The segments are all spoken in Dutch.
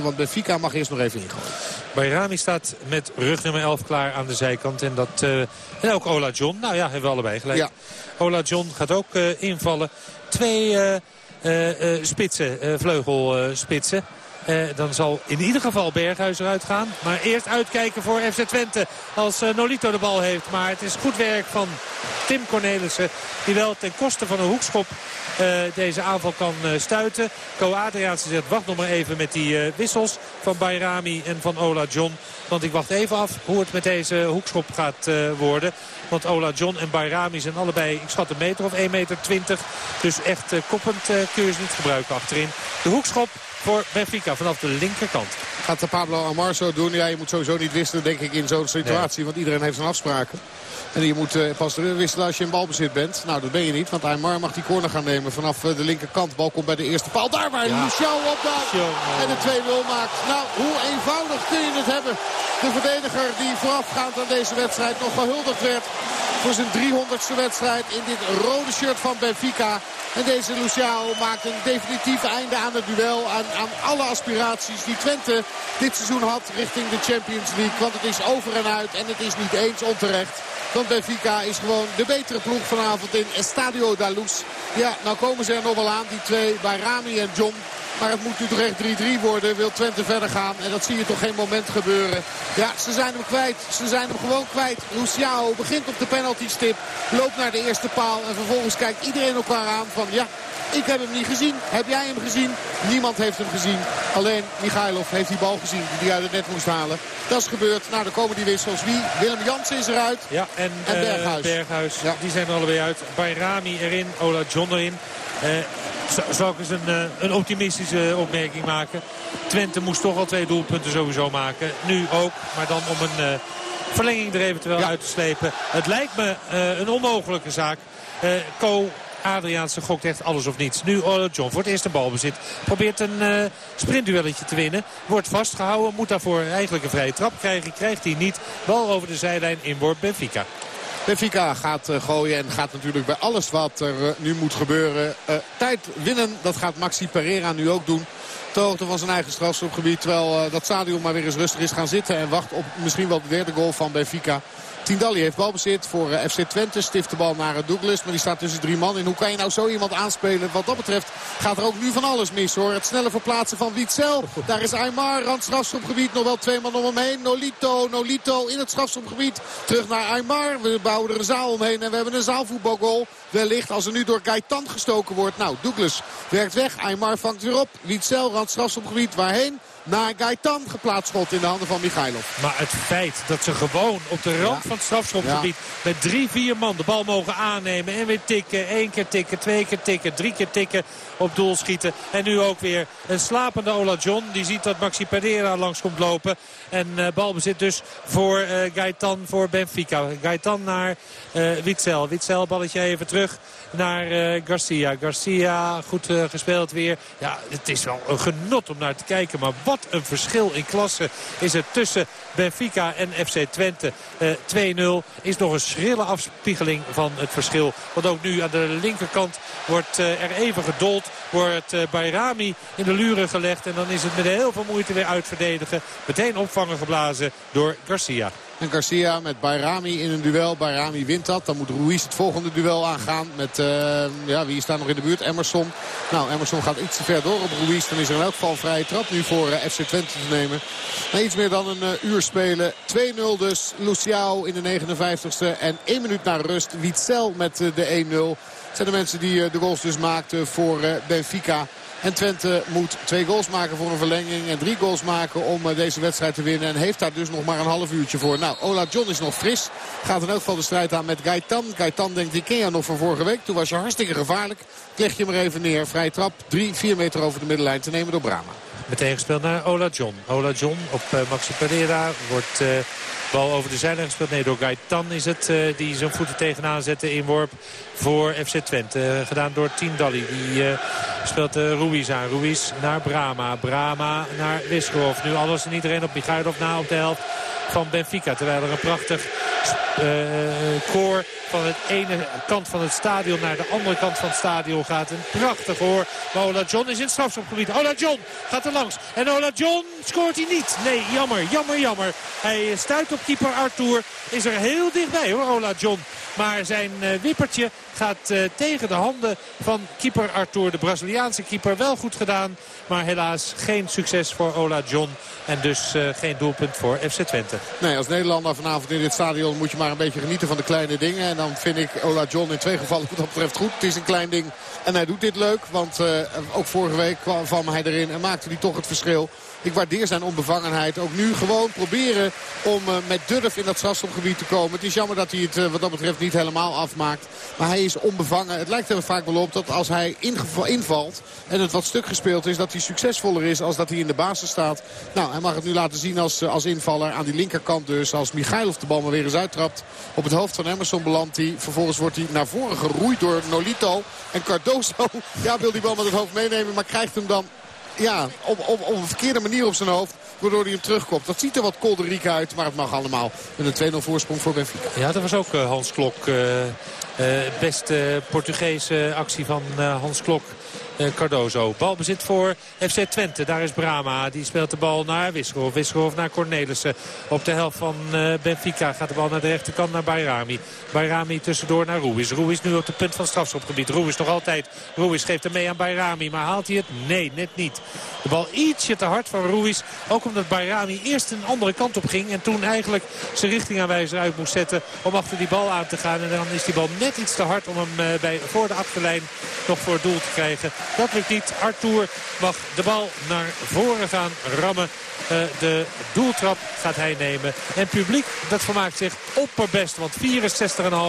Want Benfica mag eerst nog even ingooien. Bayrami staat met rug nummer 11 klaar aan de zijkant. En, dat, uh, en ook Ola John. Nou ja, hebben we allebei gelijk. Ja. Ola John gaat ook uh, invallen. Twee uh, spitsen, vleugelspitsen. Uh, dan zal in ieder geval Berghuis eruit gaan. Maar eerst uitkijken voor FC Twente als uh, Nolito de bal heeft. Maar het is goed werk van Tim Cornelissen. Die wel ten koste van een hoekschop uh, deze aanval kan stuiten. Co Adriaanse zegt wacht nog maar even met die wissels van Bayrami en van Ola John. Want ik wacht even af hoe het met deze hoekschop gaat worden. Want Ola John en Bayrami zijn allebei, ik schat een meter of 1,20 meter. Dus echt koppend kun je ze niet gebruiken achterin. De hoekschop voor Benfica vanaf de linkerkant. Gaat de Pablo Amar zo doen? Ja, je moet sowieso niet wisselen denk ik in zo'n situatie. Want iedereen heeft zijn afspraken. En je moet uh, pas wisselen als je in balbezit bent. Nou, dat ben je niet, want Aymar mag die corner gaan nemen vanaf uh, de linkerkant. Bal komt bij de eerste paal. Daar waar ja. Luciao opdaagt en de 2-0 maakt. Nou, hoe eenvoudig kun je het hebben? De verdediger die voorafgaand aan deze wedstrijd nog gehuldigd werd voor zijn 300ste wedstrijd in dit rode shirt van Benfica. En deze Luciao maakt een definitief einde aan het duel. Aan, aan alle aspiraties die Twente dit seizoen had richting de Champions League. Want het is over en uit en het is niet eens onterecht. Want Benfica is gewoon de betere ploeg vanavond in Estadio da Luz. Ja, nou komen ze er nog wel aan. Die twee bij Rami en John. Maar het moet nu toch echt 3-3 worden. Wil Twente verder gaan. En dat zie je toch geen moment gebeuren. Ja, ze zijn hem kwijt. Ze zijn hem gewoon kwijt. Luciao begint op de penalty stip. Loopt naar de eerste paal. En vervolgens kijkt iedereen elkaar aan van ja, ik heb hem niet gezien. Heb jij hem gezien? Niemand heeft hem gezien. Alleen Michailov heeft die bal gezien die hij uit het net moest halen. Dat is gebeurd. Nou, dan komen die wissels. Wie? Willem Jansen is eruit. Ja, en, en Berghuis. Uh, Berghuis. Ja. Die zijn er allebei uit. Bayrami erin. Ola John erin. Uh, zou ik eens een, uh, een optimistische opmerking maken. Twente moest toch al twee doelpunten sowieso maken. Nu ook, maar dan om een uh, verlenging er eventueel ja. uit te slepen. Het lijkt me uh, een onmogelijke zaak. Co Adriaanse gokt echt alles of niets. Nu Ola John voor het eerste balbezit. Probeert een uh, sprintduelletje te winnen. Wordt vastgehouden. Moet daarvoor eigenlijk een vrije trap krijgen. Krijgt hij niet. Bal over de zijlijn. Inworp Benfica. Benfica gaat uh, gooien en gaat natuurlijk bij alles wat er uh, nu moet gebeuren uh, tijd winnen. Dat gaat Maxi Pereira nu ook doen. Ter hoogte van zijn eigen strafschopgebied. Terwijl dat stadion maar weer eens rustig is gaan zitten. En wacht op misschien wel de derde goal van Benfica. Tindalli heeft balbezit voor eh, FC Twente. Stift de bal naar Douglas. Maar die staat tussen drie man. En hoe kan je nou zo iemand aanspelen? Wat dat betreft gaat er ook nu van alles mis hoor. Het snelle verplaatsen van Wietzel. Daar is Aymar. Rand strafschopgebied. Nog wel twee man om hem heen. Nolito. Nolito in het strafschopgebied. Terug naar Aymar. We bouwen er een zaal omheen. En we hebben een zaalvoetbalgoal. Wellicht als er nu door Gaetan gestoken wordt. Nou, Douglas werkt weg. Aymar vangt weer op. Wietzel. Rand strafschopgebied. Waarheen? Naar Gaetan geplaatst schot in de handen van Michailov. Maar het feit dat ze gewoon op de rand van het strafschopgebied... met drie, vier man de bal mogen aannemen en weer tikken. één keer tikken, twee keer tikken, drie keer tikken op doel schieten. En nu ook weer een slapende Ola John. Die ziet dat Maxi Pereira langs komt lopen. En uh, balbezit dus voor uh, Gaetan, voor Benfica. Gaetan naar uh, Witzel. Witzel balletje even terug naar uh, Garcia. Garcia, goed gespeeld weer. Ja, het is wel een genot om naar te kijken. Maar wat een verschil in klasse is het tussen Benfica en FC Twente. Uh, 2-0 is nog een schrille afspiegeling van het verschil. Want ook nu aan de linkerkant wordt er even gedold. Wordt Bayrami in de luren gelegd. En dan is het met heel veel moeite weer uitverdedigen. Meteen opvangen geblazen door Garcia. En Garcia met Bayrami in een duel. Bayrami wint dat. Dan moet Ruiz het volgende duel aangaan. Met, uh, ja, wie staat nog in de buurt? Emerson. Nou, Emerson gaat iets te ver door op Ruiz. Dan is er in elk geval vrije trap nu voor uh, FC Twente te nemen. Maar iets meer dan een uh, uur spelen. 2-0 dus. Luciao in de 59ste. En 1 minuut naar rust. Witzel met de 1-0. Het zijn de mensen die de goals dus maakten voor Benfica. En Twente moet twee goals maken voor een verlenging. En drie goals maken om eh, deze wedstrijd te winnen. En heeft daar dus nog maar een half uurtje voor. Nou, Ola John is nog fris. Gaat in elk geval de strijd aan met Gaetan. Gaetan denkt, die ken nog van vorige week. Toen was je hartstikke gevaarlijk. Leg je maar even neer. Vrije trap. Drie, vier meter over de middenlijn te nemen door Brama. Meteen gespeeld naar Ola John. Ola John op uh, Maxi Pereira wordt... Uh Bal over de zijlijn gespeeld. Nee, door Gaetan is het. die zijn voeten tegenaan zette. Inworp voor FC Twente. gedaan door Dalli. Die speelt Ruiz aan. Ruiz naar Brama. Brama naar Wisgerhof. Nu alles en iedereen op Michailov na op de helft van Benfica. Terwijl er een prachtig uh, koor van het ene kant van het stadion naar de andere kant van het stadion gaat. Een prachtig hoor. Maar Ola John is in het strafschopgebied. Ola John gaat er langs. En Ola John scoort hij niet. Nee, jammer, jammer, jammer. Hij stuit op keeper Arthur. Is er heel dichtbij hoor, Ola John. Maar zijn uh, wippertje gaat uh, tegen de handen van keeper Arthur. De Braziliaanse keeper wel goed gedaan. Maar helaas geen succes voor Ola John. En dus uh, geen doelpunt voor FC Twente. Nee, als Nederlander vanavond in dit stadion moet je maar een beetje genieten van de kleine dingen. En dan vind ik Ola John in twee gevallen wat dat betreft goed. Het is een klein ding en hij doet dit leuk. Want uh, ook vorige week kwam hij erin en maakte hij toch het verschil. Ik waardeer zijn onbevangenheid. Ook nu gewoon proberen om uh, met durf in dat strafschopgebied te komen. Het is jammer dat hij het uh, wat dat betreft niet helemaal afmaakt. Maar hij is onbevangen. Het lijkt er vaak wel op dat als hij invalt en het wat stuk gespeeld is... dat hij succesvoller is als dat hij in de basis staat. Nou, hij mag het nu laten zien als, als invaller aan die linkerkant dus. Als Michailov de bal maar weer eens uittrapt. Op het hoofd van Emerson belandt hij. Vervolgens wordt hij naar voren geroeid door Nolito. En Cardoso ja, wil die bal met het hoofd meenemen. Maar krijgt hem dan ja, op, op, op een verkeerde manier op zijn hoofd. Waardoor hij hem terugkomt. Dat ziet er wat kolderiek uit. Maar het mag allemaal. Met een 2-0 voorsprong voor Benfica. Ja, dat was ook uh, Hans Klok. Uh, uh, beste Portugese actie van Hans Klok eh, Cardozo. Balbezit voor FC Twente. Daar is Brama. Die speelt de bal naar Wisselhof. Wisselhof naar Cornelissen. Op de helft van eh, Benfica gaat de bal naar de rechterkant naar Bayrami. Bayrami tussendoor naar Ruiz. Ruiz nu op de punt van strafschopgebied. Ruiz nog altijd. Ruiz geeft hem mee aan Bayrami. Maar haalt hij het? Nee, net niet. De bal ietsje te hard van Ruiz. Ook omdat Bayrami eerst een andere kant op ging. En toen eigenlijk zijn richtingaanwijzer uit moest zetten om achter die bal aan te gaan. En dan is die bal net iets te hard om hem eh, bij, voor de achterlijn nog voor het doel te krijgen. Dat lukt niet. Arthur mag de bal naar voren gaan rammen. Uh, de doeltrap gaat hij nemen. En publiek, dat vermaakt zich opperbest. Want 64,5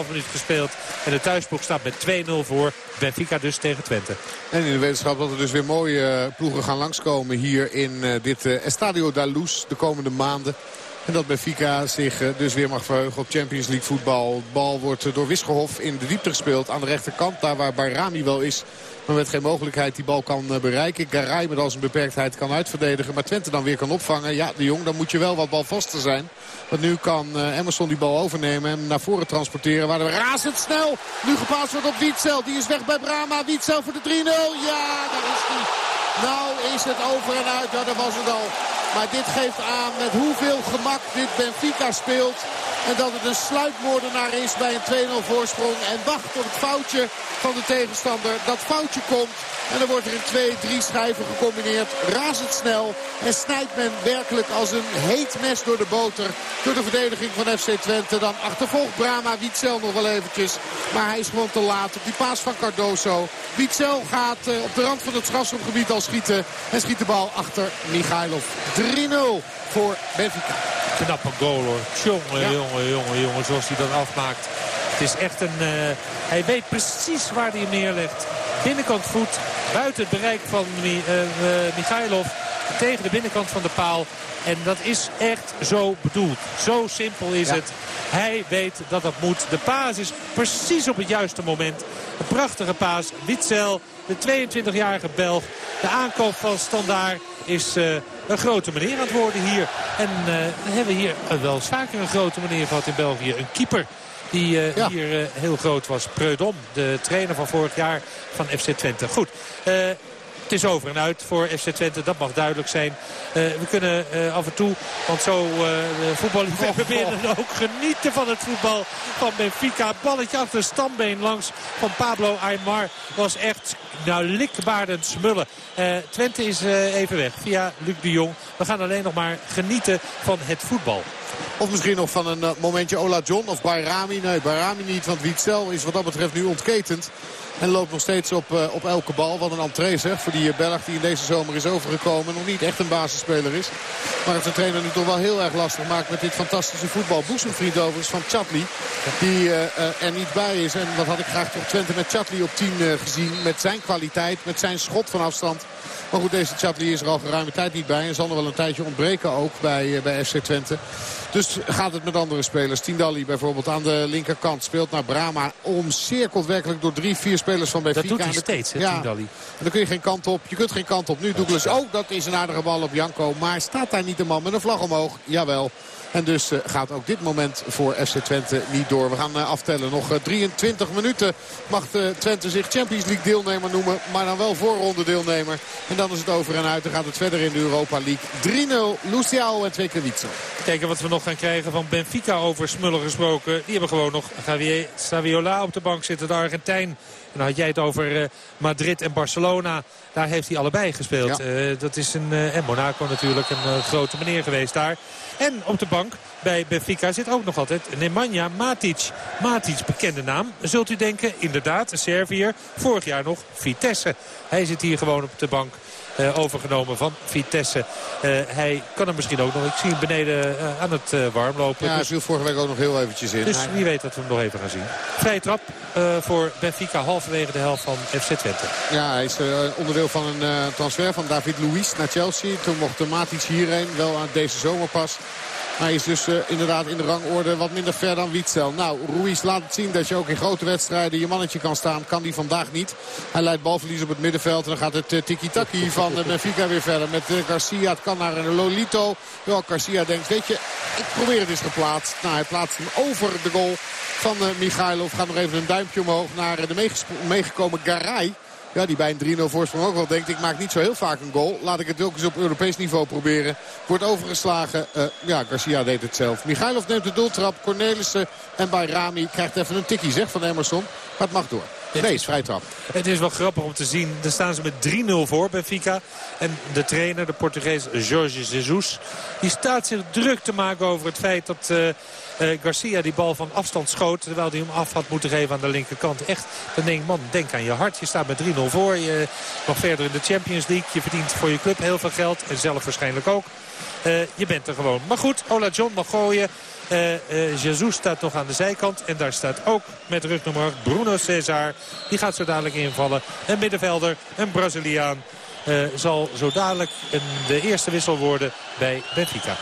minuut gespeeld. En de thuisploeg staat met 2-0 voor. Benfica dus tegen Twente. En in de wetenschap dat er dus weer mooie uh, ploegen gaan langskomen hier in uh, dit Estadio da Luz de komende maanden. En dat Benfica zich dus weer mag verheugen op Champions League voetbal. De bal wordt door Wisgerhof in de diepte gespeeld. Aan de rechterkant, daar waar Bayrami wel is maar met geen mogelijkheid die bal kan eh, bereiken. Garay met al zijn beperktheid kan uitverdedigen. Maar Twente dan weer kan opvangen. Ja, de Jong, dan moet je wel wat balvaster zijn. Want nu kan uh, Emerson die bal overnemen en naar voren transporteren. Waar er razendsnel nu gepaast wordt op Wietzel. Die is weg bij Brama. Wietzel voor de 3-0. Ja, daar is hij. Nou is het over en uit. Ja, dat was het al. Maar dit geeft aan met hoeveel gemak dit Benfica speelt. En dat het een sluitmoordenaar is bij een 2-0 voorsprong. En wacht op het foutje van de tegenstander. Dat foutje komt. En dan wordt er in twee, drie schijven gecombineerd. Razendsnel. En snijdt men werkelijk als een heet mes door de boter. Door de verdediging van FC Twente. Dan achtervolgt Brama Wietzel nog wel eventjes. Maar hij is gewoon te laat op die paas van Cardoso. Wietzel gaat uh, op de rand van het strafschopgebied al schieten. En schiet de bal achter Michailov. 3-0 voor Benfica. Knappe goal hoor. Jongen, ja. jongen, jongen, jongen. Zoals hij dat afmaakt. Het is echt een... Uh, hij weet precies waar hij hem neerlegt. Binnenkant voet. Buiten het bereik van uh, uh, Michailov. Tegen de binnenkant van de paal. En dat is echt zo bedoeld. Zo simpel is ja. het. Hij weet dat dat moet. De paas is precies op het juiste moment. Een prachtige paas. Witzel, de 22-jarige Belg. De aankoop van Standaard is uh, een grote meneer aan het worden hier. En uh, we hebben hier wel vaker een grote meneer gehad in België. Een keeper die uh, ja. hier uh, heel groot was. Preudom, de trainer van vorig jaar van FC Twente. Goed, het is over en uit voor FC Twente, dat mag duidelijk zijn. we kunnen af en toe, want zo voetbal we binnen ook genieten van het voetbal van Benfica. Balletje achter de stambeen langs van Pablo Aymar was echt nou likbaardend smullen. Twente is even weg via Luc de Jong. We gaan alleen nog maar genieten van het voetbal. Of misschien nog van een momentje Ola John of Bayrami. Nee, Bayrami niet, want Wietsel is wat dat betreft nu ontketend. En loopt nog steeds op, uh, op elke bal. Wat een entree zeg voor die Belg die in deze zomer is overgekomen. Nog niet echt een basisspeler is. Maar het zijn trainer nu toch wel heel erg lastig maakt met dit fantastische voetbal. Boezemvriend overigens van Chatli. Die uh, er niet bij is. En wat had ik graag toch Twente met Chatli op 10 gezien. Met zijn kwaliteit, met zijn schot van afstand. Maar goed, deze Chatli is er al geruime tijd niet bij. En zal er wel een tijdje ontbreken ook bij, bij FC Twente. Dus gaat het met andere spelers. Tindalli bijvoorbeeld aan de linkerkant speelt naar Brama. Omcirkeld werkelijk door drie, vier spelers van Benfica. Dat doet hij steeds, hè, ja, Tindalli. En dan kun je geen kant op. Je kunt geen kant op. Nu Douglas. Oh, dat is een aardige bal op Janko. Maar staat daar niet de man met een vlag omhoog? Jawel. En dus uh, gaat ook dit moment voor FC Twente niet door. We gaan uh, aftellen. Nog uh, 23 minuten mag Twente zich Champions League deelnemer noemen. Maar dan wel voorronde deelnemer. En dan is het over en uit. Dan gaat het verder in de Europa League. 3-0 Luciao en twee keer. Kijken wat we nog gaan krijgen van Benfica over smullen gesproken. Die hebben gewoon nog Javier Saviola op de bank zitten. De Argentijn. En dan had jij het over Madrid en Barcelona. Daar heeft hij allebei gespeeld. Ja. dat is een, en Monaco natuurlijk een grote meneer geweest daar. En op de bank bij Benfica zit ook nog altijd Nemanja Matic. Matic, bekende naam. Zult u denken, inderdaad, een Serviër. Vorig jaar nog Vitesse. Hij zit hier gewoon op de bank. Uh, overgenomen van Vitesse. Uh, hij kan er misschien ook nog. Ik zie hem beneden uh, aan het warm lopen. Ja, hij viel vorige week ook nog heel eventjes in. Dus wie weet dat we hem nog even gaan zien. Vrije trap voor Benfica halverwege de helft van FC Twente. Ja, hij is onderdeel van een transfer van David Luiz naar Chelsea. Toen mocht de Matic hierheen. Wel aan deze zomer pas. Hij is dus uh, inderdaad in de rangorde wat minder ver dan Wietzel. Nou, Ruiz laat het zien dat je ook in grote wedstrijden je mannetje kan staan. Kan die vandaag niet. Hij leidt balverlies op het middenveld. En dan gaat het uh, tiki-taki van uh, Benfica weer verder met Garcia. Het kan naar een Lolito. Ja, Garcia denkt, weet je, ik probeer het eens geplaatst. Nou, hij plaatst hem over de goal van Michailov. Gaat nog even een duimpje omhoog naar de meegekomen Garay. Ja, die bij een 3-0 voorsprong ook wel denkt. Ik maak niet zo heel vaak een goal. Laat ik het ook eens op Europees niveau proberen. Wordt overgeslagen. Uh, ja, Garcia deed het zelf. Michailov neemt de doeltrap. Cornelissen en Bayrami krijgt even een tikkie zeg van Emerson. Maar het mag door. Nee, is vrij trap. Het is wel grappig om te zien. Daar staan ze met 3-0 voor Benfica. En de trainer, de Portugees Jorge Jesus... die staat zich druk te maken over het feit dat... Uh, Garcia die bal van afstand schoot. Terwijl hij hem af had moeten geven aan de linkerkant. Echt, dan denk ik, man, denk aan je hart. Je staat met 3-0 voor. Je nog verder in de Champions League. Je verdient voor je club heel veel geld. En zelf waarschijnlijk ook. Uh, je bent er gewoon. Maar goed, Ola John mag gooien. Uh, Jesus staat nog aan de zijkant. En daar staat ook met rugnummer Bruno Cesar. Die gaat zo dadelijk invallen. Een middenvelder, een Braziliaan. Uh, zal zo dadelijk de eerste wissel worden bij Benfica.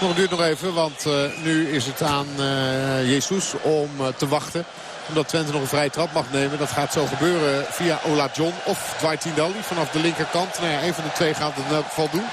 Nog duurt nog even, want uh, nu is het aan uh, Jesus om te wachten. Omdat Twente nog een vrije trap mag nemen. Dat gaat zo gebeuren via Ola John of Dwight Tindalli vanaf de linkerkant. Nou ja, een van de twee gaat het in elk geval doen.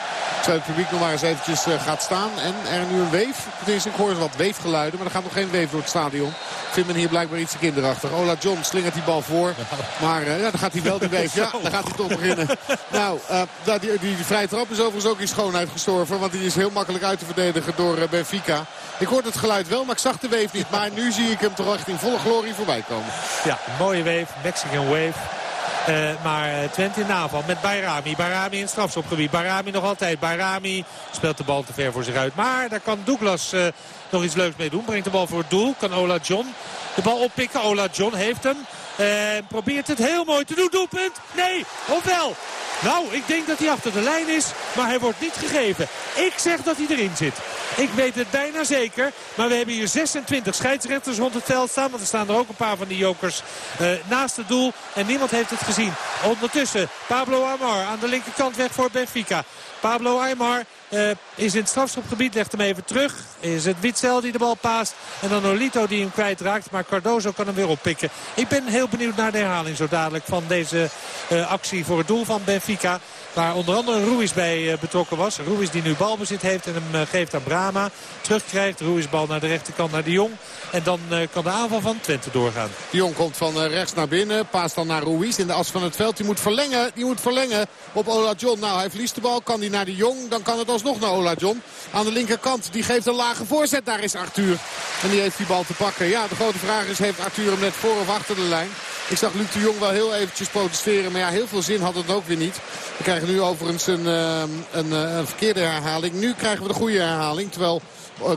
Terwijl het publiek nog maar eens eventjes gaat staan. En er nu een weef. ik hoor wat weefgeluiden, maar er gaat nog geen weef door het stadion vindt men hier blijkbaar iets te kinderachtig. Ola John slingert die bal voor. Maar uh, ja, dan gaat hij wel die weef. Ja, dan gaat hij toch beginnen. Nou, uh, die, die, die vrije trap is overigens ook in schoonheid gestorven. Want die is heel makkelijk uit te verdedigen door Benfica. Ik hoorde het geluid wel, maar ik zag de weef niet. Maar nu zie ik hem toch echt in volle glorie voorbij komen. Ja, mooie weef. Mexican wave. Uh, maar Twente in met Bayrami. Bayrami in strafschopgebied. Bayrami nog altijd. Bayrami speelt de bal te ver voor zich uit. Maar daar kan Douglas uh, nog iets leuks mee doen. Brengt de bal voor het doel. Kan Ola John de bal oppikken. Ola John heeft hem. En probeert het heel mooi te doen. Doelpunt. Nee, of wel? Nou, ik denk dat hij achter de lijn is, maar hij wordt niet gegeven. Ik zeg dat hij erin zit. Ik weet het bijna zeker. Maar we hebben hier 26 scheidsrechters rond het veld staan. Want er staan er ook een paar van die jokers uh, naast het doel. En niemand heeft het gezien. Ondertussen Pablo Amar aan de linkerkant weg voor Benfica. Pablo Aymar uh, is in het strafschopgebied, legt hem even terug. Is het Witzel die de bal paast. En dan Olito die hem kwijtraakt. Maar Cardozo kan hem weer oppikken. Ik ben heel benieuwd naar de herhaling zo dadelijk van deze uh, actie voor het doel van Benfica. Waar onder andere Ruiz bij uh, betrokken was. Ruiz die nu balbezit heeft en hem geeft aan Brama. Terugkrijgt Ruiz bal naar de rechterkant naar de Jong. En dan kan de aanval van Twente doorgaan. De Jong komt van rechts naar binnen. Paast dan naar Ruiz in de as van het veld. Die moet verlengen. Die moet verlengen op Ola John. Nou, hij verliest de bal. Kan die naar de Jong. Dan kan het alsnog naar Ola John. Aan de linkerkant. Die geeft een lage voorzet. Daar is Arthur. En die heeft die bal te pakken. Ja, de grote vraag is, heeft Arthur hem net voor of achter de lijn? Ik zag Luc de Jong wel heel eventjes protesteren. Maar ja, heel veel zin had het ook weer niet. We krijgen nu overigens een, een, een, een verkeerde herhaling. Nu krijgen we de goede herhaling. Terwijl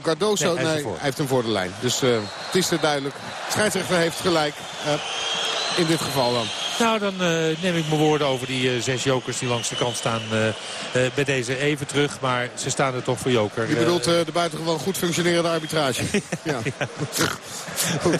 Cardoso, nee, hij, nee, hij, heeft hem voor de lijn. Dus uh, het is er duidelijk. De scheidsrechter heeft gelijk. Uh, in dit geval dan. Nou, dan neem ik mijn woorden over die zes jokers die langs de kant staan bij deze even terug. Maar ze staan er toch voor joker. Je bedoelt de buitengewoon goed functionerende arbitrage. ja. Goed.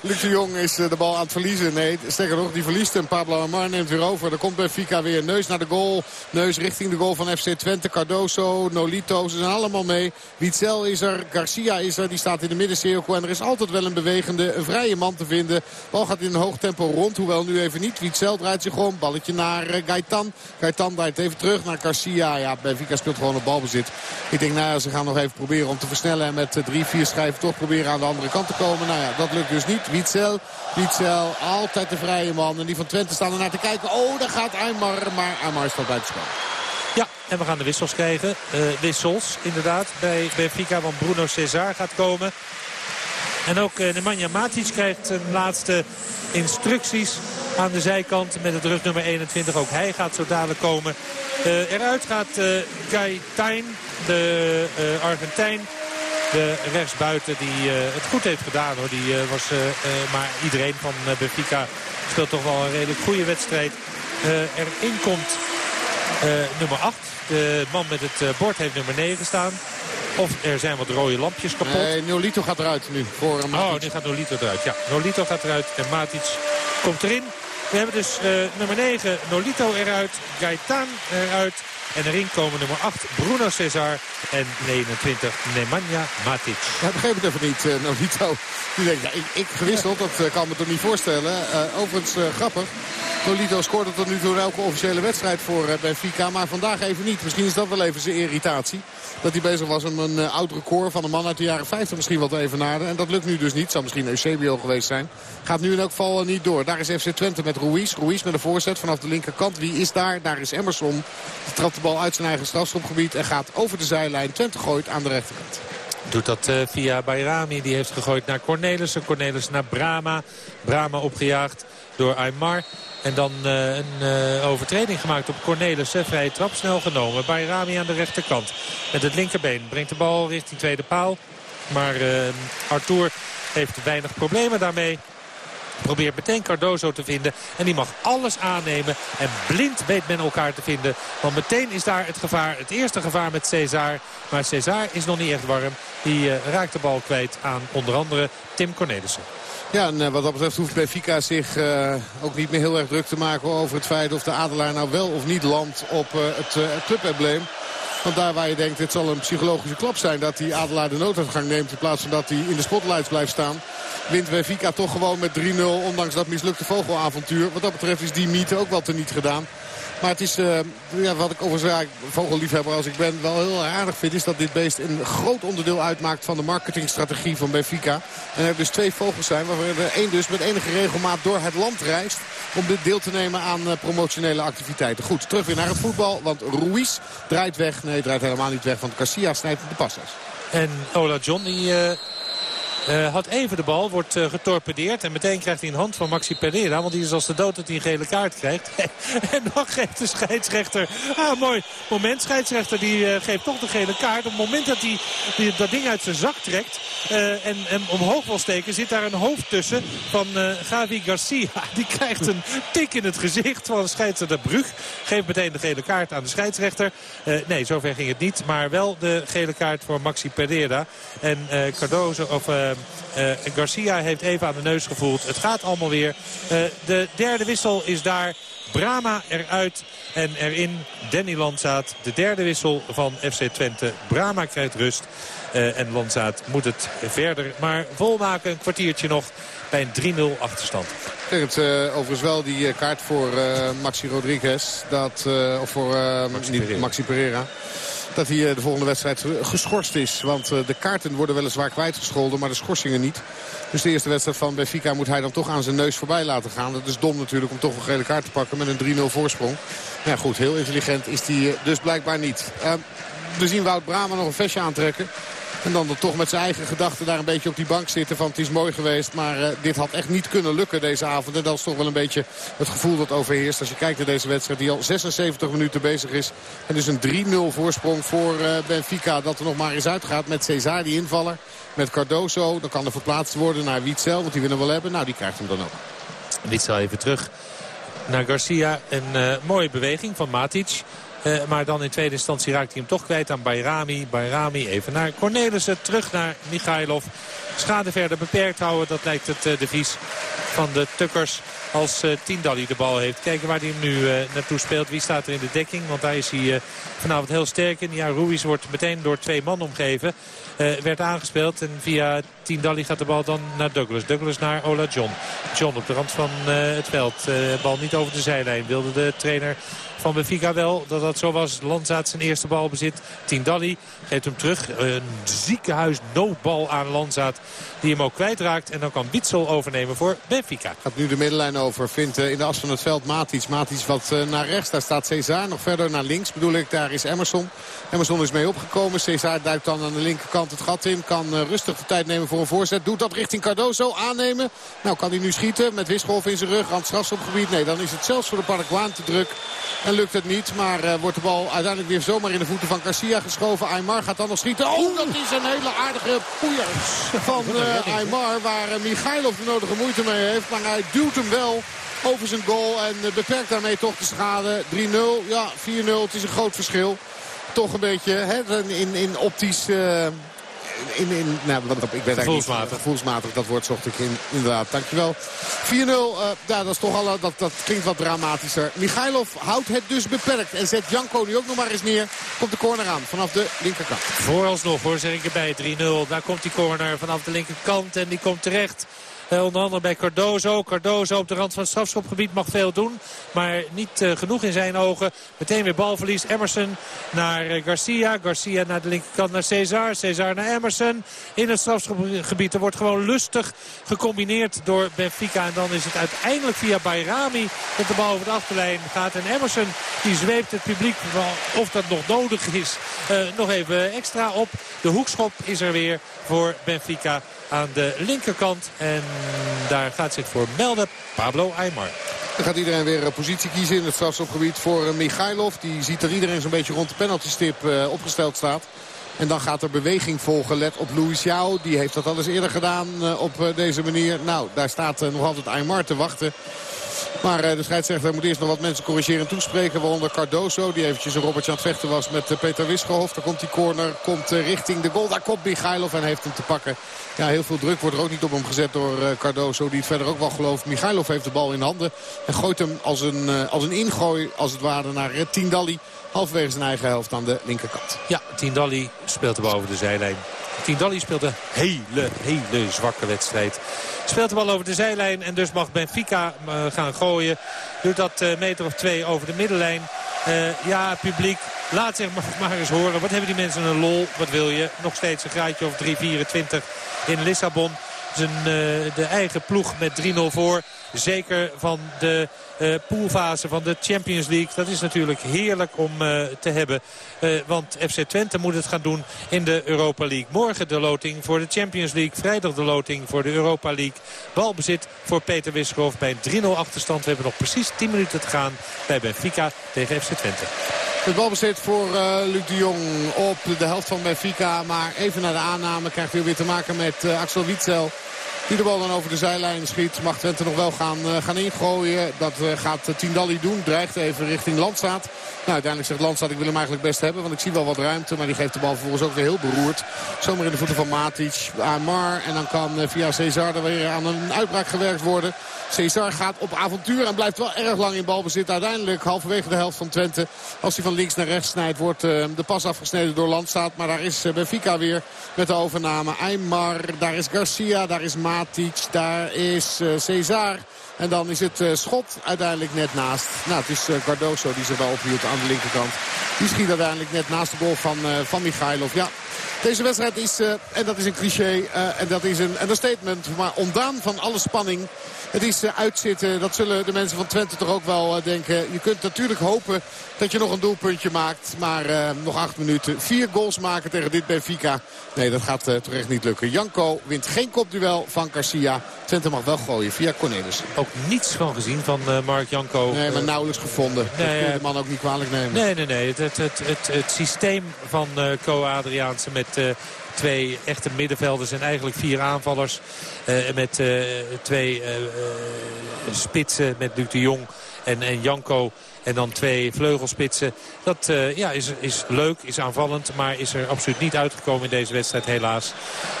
Luc de Jong is de bal aan het verliezen. Nee, sterker nog, die verliest en Pablo Amar neemt weer over. Er komt Benfica weer neus naar de goal. Neus richting de goal van FC Twente. Cardoso, Nolito, ze zijn allemaal mee. Witzel is er, Garcia is er. Die staat in de middencirkel. En er is altijd wel een bewegende, een vrije man te vinden. Bal gaat in een hoog tempo rond. Hoewel nu even niet. Witzel draait zich om. Balletje naar uh, Gaetan. Gaetan draait even terug naar Garcia. Ja, Benfica speelt gewoon op balbezit. Ik denk, nou ja, ze gaan nog even proberen om te versnellen. En met 3-4 schijven toch proberen aan de andere kant te komen. Nou ja, dat lukt dus niet. Witzel, Witzel, altijd de vrije man. En die van Twente staan er naar te kijken. Oh, daar gaat Aymar. Maar Aymar staat bij het spel. Ja, en we gaan de wissels krijgen. Uh, wissels inderdaad bij Benfica, want Bruno Cesar gaat komen. En ook Nemanja Matic krijgt een laatste instructies aan de zijkant met het rugnummer 21. Ook hij gaat zo dadelijk komen. Uh, eruit gaat uh, Gaetain, de Argentijn. De rechtsbuiten die het goed heeft gedaan. Hoor. Die, was, maar iedereen van Benfica speelt toch wel een redelijk goede wedstrijd. erin komt nummer 8. De man met het bord heeft nummer 9 staan. Of er zijn wat rode lampjes kapot. Nee, Nolito gaat eruit nu voor Matic. Oh, nu gaat Nolito eruit. Ja, Nolito gaat eruit en Matic komt erin. We hebben dus uh, nummer 9 Nolito eruit. Gaetan eruit. En erin komen nummer 8 Bruno Cesar en 29 Nemanja Matic. Ja, begreep het even niet, uh, Nolito. Die denkt, ja, ik, ik gewisseld, dat kan me toch niet voorstellen. Overigens grappig. Nolito scoorde tot nu toe elke officiële wedstrijd voor eh, Benfica. Maar vandaag even niet. Misschien is dat wel even zijn irritatie. Dat hij bezig was om een oud record van een man uit de jaren 50 misschien wat even naden. En dat lukt nu dus niet. Zou misschien Eusebio geweest zijn. Gaat nu in elk geval eh, niet door. Daar is FC Twente met Ruiz. Ruiz met een voorzet vanaf de linkerkant. Wie is daar? Daar is Emerson. Die trapt de bal uit zijn eigen strafschopgebied. En gaat over de zijlijn. Twente gooit aan de rechterkant. Doet dat via Bayrami. Die heeft gegooid naar Cornelissen. Cornelissen naar Brama. Brama opgejaagd door Aymar. En dan uh, een uh, overtreding gemaakt op Cornelissen. Vrije trap snel genomen. Bayrami aan de rechterkant. Met het linkerbeen brengt de bal richting tweede paal. Maar Arthur heeft weinig problemen daarmee. Probeert meteen Cardozo te vinden. En die mag alles aannemen. En blind weet men elkaar te vinden. Want meteen is daar het gevaar. Het eerste gevaar met Cesar. Maar Cesar is nog niet echt warm. Die raakt de bal kwijt aan onder andere Tim Cornelissen. Ja, en eh, wat dat betreft hoeft Benfica zich uh, ook niet meer heel erg druk te maken over het feit of de Adelaar nou wel of niet landt op het clubembleem. Want daar waar je denkt, het zal een psychologische klap zijn dat die Adelaar de nooduitgang neemt in plaats van dat hij in de spotlights blijft staan. Wint Benfica toch gewoon met 3-0, ondanks dat mislukte vogelavontuur. Wat dat betreft is die mythe ook wel teniet gedaan. Maar het is, uh, ja, wat ik overigens vogelliefhebber als ik ben, wel heel aardig vind... is dat dit beest een groot onderdeel uitmaakt van de marketingstrategie van Benfica. En er dus twee vogels zijn, waarvan er één dus met enige regelmaat door het land reist... om dit deel te nemen aan uh, promotionele activiteiten. Goed, terug weer naar het voetbal, want Ruiz draait weg. Nee, draait helemaal niet weg, want Garcia snijdt de passes. En Ola John, die... Uh uh, had even de bal, wordt uh, getorpedeerd. En meteen krijgt hij een hand van Maxi Pereira. Want die is als de dood dat hij een gele kaart krijgt. en dan geeft de scheidsrechter... Ah, mooi moment. Scheidsrechter die uh, geeft toch de gele kaart. Op het moment dat hij dat ding uit zijn zak trekt... en hem omhoog wil steken, zit daar een hoofd tussen van Gavi Garcia. Die krijgt een tik in het gezicht van scheidsrechter Brug. Geeft meteen de gele kaart aan de scheidsrechter. nee, zover ging het niet. Maar wel de gele kaart voor Maxi Pereira. En Cardozo... Of, Garcia heeft even aan de neus gevoeld. Het gaat allemaal weer. Uh, de derde wissel is daar. Brama eruit en erin Danny Landzaat. De derde wissel van FC Twente. Brama krijgt rust. Uh, en Landzaat moet het verder maar volmaken. Een kwartiertje nog bij een 3-0 achterstand. Ik denk het uh, overigens wel die kaart voor uh, Maxi Rodriguez. Dat, of voor Maxi, Pereira. Maxi Pereira dat hij eh, de volgende wedstrijd geschorst is. Want eh, de kaarten worden weliswaar kwijtgescholden, maar de schorsingen niet. Dus de eerste wedstrijd van Benfica moet hij dan toch aan zijn neus voorbij laten gaan. Dat is dom natuurlijk om toch een gele kaart te pakken met een 3-0 voorsprong. Ja goed, heel intelligent is hij eh, dus blijkbaar niet. We zien Wout Brama nog een vestje aantrekken. En dan er toch met zijn eigen gedachten daar een beetje op die bank zitten van het is mooi geweest. Maar uh, dit had echt niet kunnen lukken deze avond. En dat is toch wel een beetje het gevoel dat overheerst. Als je kijkt naar deze wedstrijd die al 76 minuten bezig is. En dus een 3-0 voorsprong voor uh, Benfica dat er nog maar eens uitgaat met Cesar die invaller. Met Cardoso. Dan kan er verplaatst worden naar Witzel want die willen we wel hebben. Nou die krijgt hem dan ook. Witzel even terug naar Garcia. Een mooie beweging van Matic. Maar dan in tweede instantie raakt hij hem toch kwijt aan Bayrami. Bayrami even naar Cornelissen. Terug naar Michailov. Schade verder beperkt houden. Dat lijkt het uh, devies van de Tukkers als uh, Tindalli de bal heeft. Kijken waar hij hem nu uh, naartoe speelt. Wie staat er in de dekking? Want daar is hij vanavond heel sterk in. Ja, Ruiz wordt meteen door twee man omgeven. werd aangespeeld en via Tindalli gaat de bal dan naar Douglas. Douglas naar Ola John. John op de rand van het veld. bal niet over de zijlijn. Wilde de trainer van Benfica wel dat dat zo was. Landzaat zijn eerste bal bezit. Tindalli geeft hem terug. Een ziekenhuis no-bal aan Landzaat die hem ook kwijtraakt. En dan kan Witsel overnemen voor Benfica. Gaat nu de middenlijn over. Vindt in de as van het veld Matic. Matic wat eh, naar rechts. Daar staat Cesar. Nog verder naar links bedoel ik. Daar is Emerson. Emerson is mee opgekomen. Cesar duikt dan aan de linkerkant het gat in. Kan rustig de tijd nemen voor een voorzet. Doet dat richting Cardoso. Aannemen. Nou kan hij nu schieten met Wisgolf in zijn rug. Aan het gebied. Nee, dan is het zelfs voor de Paraguaan te druk. En lukt het niet. Maar uh, wordt de bal uiteindelijk weer zomaar in de voeten van Garcia geschoven. Aymar gaat dan nog schieten. Oh, dat is een hele aardige poeier van uh, Aymar. Waar uh, Michailov de nodige moeite mee heeft. Maar hij duwt hem wel over zijn goal. En beperkt daarmee toch de schade. 3-0. Ja, 4-0. Het is een groot verschil. Toch een beetje hè, in, in optisch in, in, nou, ik ben gevoelsmatig. Niet, gevoelsmatig, dat woord zocht ik in, inderdaad. Dankjewel. 4-0, uh, ja, dat, is toch al, dat, dat klinkt wat dramatischer. Michailov houdt het dus beperkt. En zet Janko nu ook nog maar eens neer. Komt de corner aan vanaf de linkerkant. Vooralsnog hoor, zeg ik erbij. 3-0. Daar komt die corner vanaf de linkerkant. En die komt terecht onder andere bij Cardozo. Cardozo op de rand van het strafschopgebied mag veel doen. Maar niet uh, genoeg in zijn ogen. Meteen weer balverlies. Emerson naar uh, Garcia. Garcia naar de linkerkant naar Cesar. Cesar naar Emerson. In het strafschopgebied. Er wordt gewoon lustig gecombineerd door Benfica. En dan is het uiteindelijk via Bayrami dat de bal over de achterlijn gaat. En Emerson die zweept het publiek, of dat nog nodig is, nog even extra op. De hoekschop is er weer voor Benfica aan de linkerkant. En daar gaat zich voor melden Pablo Aymar. Dan gaat iedereen weer een positie kiezen in het strafschopgebied voor eh, Michailov. Die ziet er iedereen zo'n beetje rond de penaltystip uh, opgesteld staat. En dan gaat er beweging volgen. Let op Louis Jou. Die heeft dat al eens eerder gedaan op deze manier. Nou, daar staat nog altijd Aymar te wachten. Maar de scheidsrechter moet eerst nog wat mensen corrigeren toespreken. Waaronder Cardoso, die eventjes een robbertje aan het vechten was met Peter Wisselhof. Daar komt die corner, komt richting de goal. Daar komt Michailov en heeft hem te pakken. Ja, heel veel druk wordt er ook niet op hem gezet door Cardoso. Die het verder ook wel gelooft. Michailov heeft de bal in handen. En gooit hem als een, als een ingooi als het ware naar Tindalli. Halverwege zijn eigen helft aan de linkerkant. Ja, Tindalli speelt er boven de zijlijn. Tindalli speelt een hele, hele zwakke wedstrijd. Speelt de bal over de zijlijn en dus mag Benfica gaan gooien. Doet dat meter of twee over de middenlijn. ja, publiek, laat zich maar, eens horen. Wat hebben die mensen een lol? Wat wil je? Nog steeds een graadje of 3,24 in Lissabon. Zijn, uh, de eigen ploeg met 3-0 voor. Zeker van de uh, poolfase van de Champions League. Dat is natuurlijk heerlijk om uh, te hebben. Uh, want FC Twente moet het gaan doen in de Europa League. Morgen de loting voor de Champions League. Vrijdag de loting voor de Europa League. Balbezit voor Peter Wisselhoff bij een 3-0 achterstand. We hebben nog precies 10 minuten te gaan bij Benfica tegen FC Twente. Het balbezit voor Luc de Jong op de helft van Benfica. Maar even naar de aanname krijgt hij weer te maken met Axel Wietzel. Die de bal dan over de zijlijn schiet. Mag Twente nog wel gaan, uh, gaan ingooien. Dat uh, gaat Tindalli doen. Dreigt even richting Landstaat. Nou, uiteindelijk zegt Landstaat ik wil hem eigenlijk best hebben. Want ik zie wel wat ruimte. Maar die geeft de bal vervolgens ook weer heel beroerd. Zomaar in de voeten van Matic. Amar. En dan kan via Cesar er weer aan een uitbraak gewerkt worden. Cesar gaat op avontuur en blijft wel erg lang in balbezit. Uiteindelijk halverwege de helft van Twente. Als hij van links naar rechts snijdt wordt de pas afgesneden door Landstaat. Maar daar is Benfica weer met de overname. Aymar, daar is Garcia, daar is Daar is Cesar. En dan is het schot uiteindelijk net naast. Nou, het is Cardoso die zich wel ophield aan de linkerkant. Die schiet uiteindelijk net naast de goal van, van Michailov. Ja, deze wedstrijd is, en dat is een cliché, en dat is een understatement, maar ontdaan van alle spanning. Het is uitzitten, dat zullen de mensen van Twente toch ook wel denken. Je kunt natuurlijk hopen dat je nog een doelpuntje maakt. Maar nog acht minuten. Vier goals maken tegen dit Benfica. Nee, dat gaat toch echt niet lukken. Janko wint geen kopduel van Garcia. Twente mag wel gooien via Cornelis. Ook niets van gezien van Mark Janko. Nee, maar nauwelijks gevonden. Nee, dat kun de man ook niet kwalijk nemen. Nee, nee, nee. Het, het, het, het, het systeem van Co Adriaanse met twee echte middenvelders en eigenlijk vier aanvallers. Uh, met uh, twee spitsen met Luc de Jong en, en Janko en dan twee vleugelspitsen. Dat uh, ja, is, is leuk, is aanvallend, maar is er absoluut niet uitgekomen in deze wedstrijd helaas.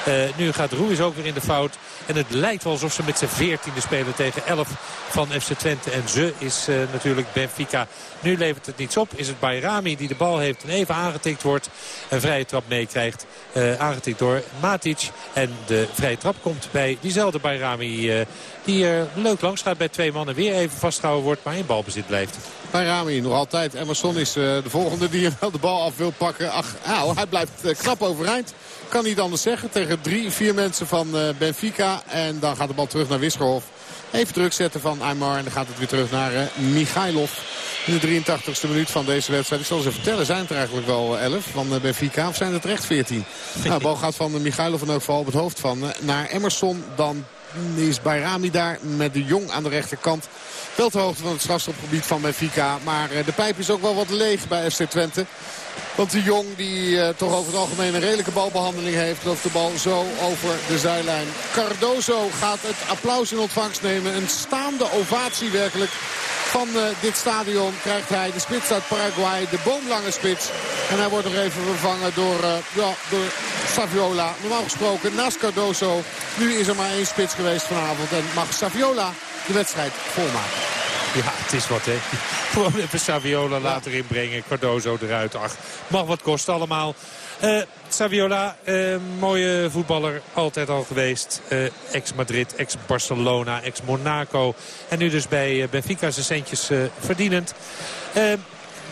Uh, nu gaat Ruiz ook weer in de fout. En het lijkt wel alsof ze met z'n veertiende spelen tegen 11 van FC Twente. En ze is uh, natuurlijk Benfica. Nu levert het niets op. Is het Bayrami die de bal heeft en even aangetikt wordt. Een vrije trap meekrijgt. aangetikt door Matic. En de vrije trap komt bij diezelfde Bayrami. die er leuk langs gaat bij twee mannen. Weer even vastgehouden wordt, maar in balbezit blijft. Bayrami nog altijd. Emerson is de volgende die hem wel de bal af wil pakken. Ach, nou, hij blijft knap overeind. Kan niet anders zeggen. Tegen drie, vier mensen van Benfica. En dan gaat de bal terug naar Wisgerhof. Even druk zetten van Aymar. En dan gaat het weer terug naar Michailov. In de 83ste minuut van deze wedstrijd. Ik zal even vertellen. Zijn het er eigenlijk wel 11 van Benfica? Of zijn het er echt 14? nou, de bal gaat van Michailov en ook vooral op het hoofd van naar Emerson. Dan is Bayrami daar met de Jong aan de rechterkant. Wel ter hoogte van het strafschopgebied van Benfica. Maar de pijp is ook wel wat leeg bij FC Twente. Want de Jong die uh, toch over het algemeen een redelijke balbehandeling heeft. Loopt de bal zo over de zijlijn. Cardozo gaat het applaus in ontvangst nemen. Een staande ovatie werkelijk van uh, dit stadion krijgt hij de spits uit Paraguay. De boomlange spits. En hij wordt nog even vervangen door, ja, door Saviola. Normaal gesproken naast Cardozo. Nu is er maar één spits geweest vanavond. En mag Saviola de wedstrijd volmaken. Ja, het is wat, hè. Gewoon even Saviola later inbrengen. Cardozo eruit. Ach, mag wat kosten allemaal. Uh, Saviola, uh, mooie voetballer, altijd al geweest. Uh, ex-Madrid, ex-Barcelona, ex-Monaco. En nu dus bij Benfica zijn centjes verdienend.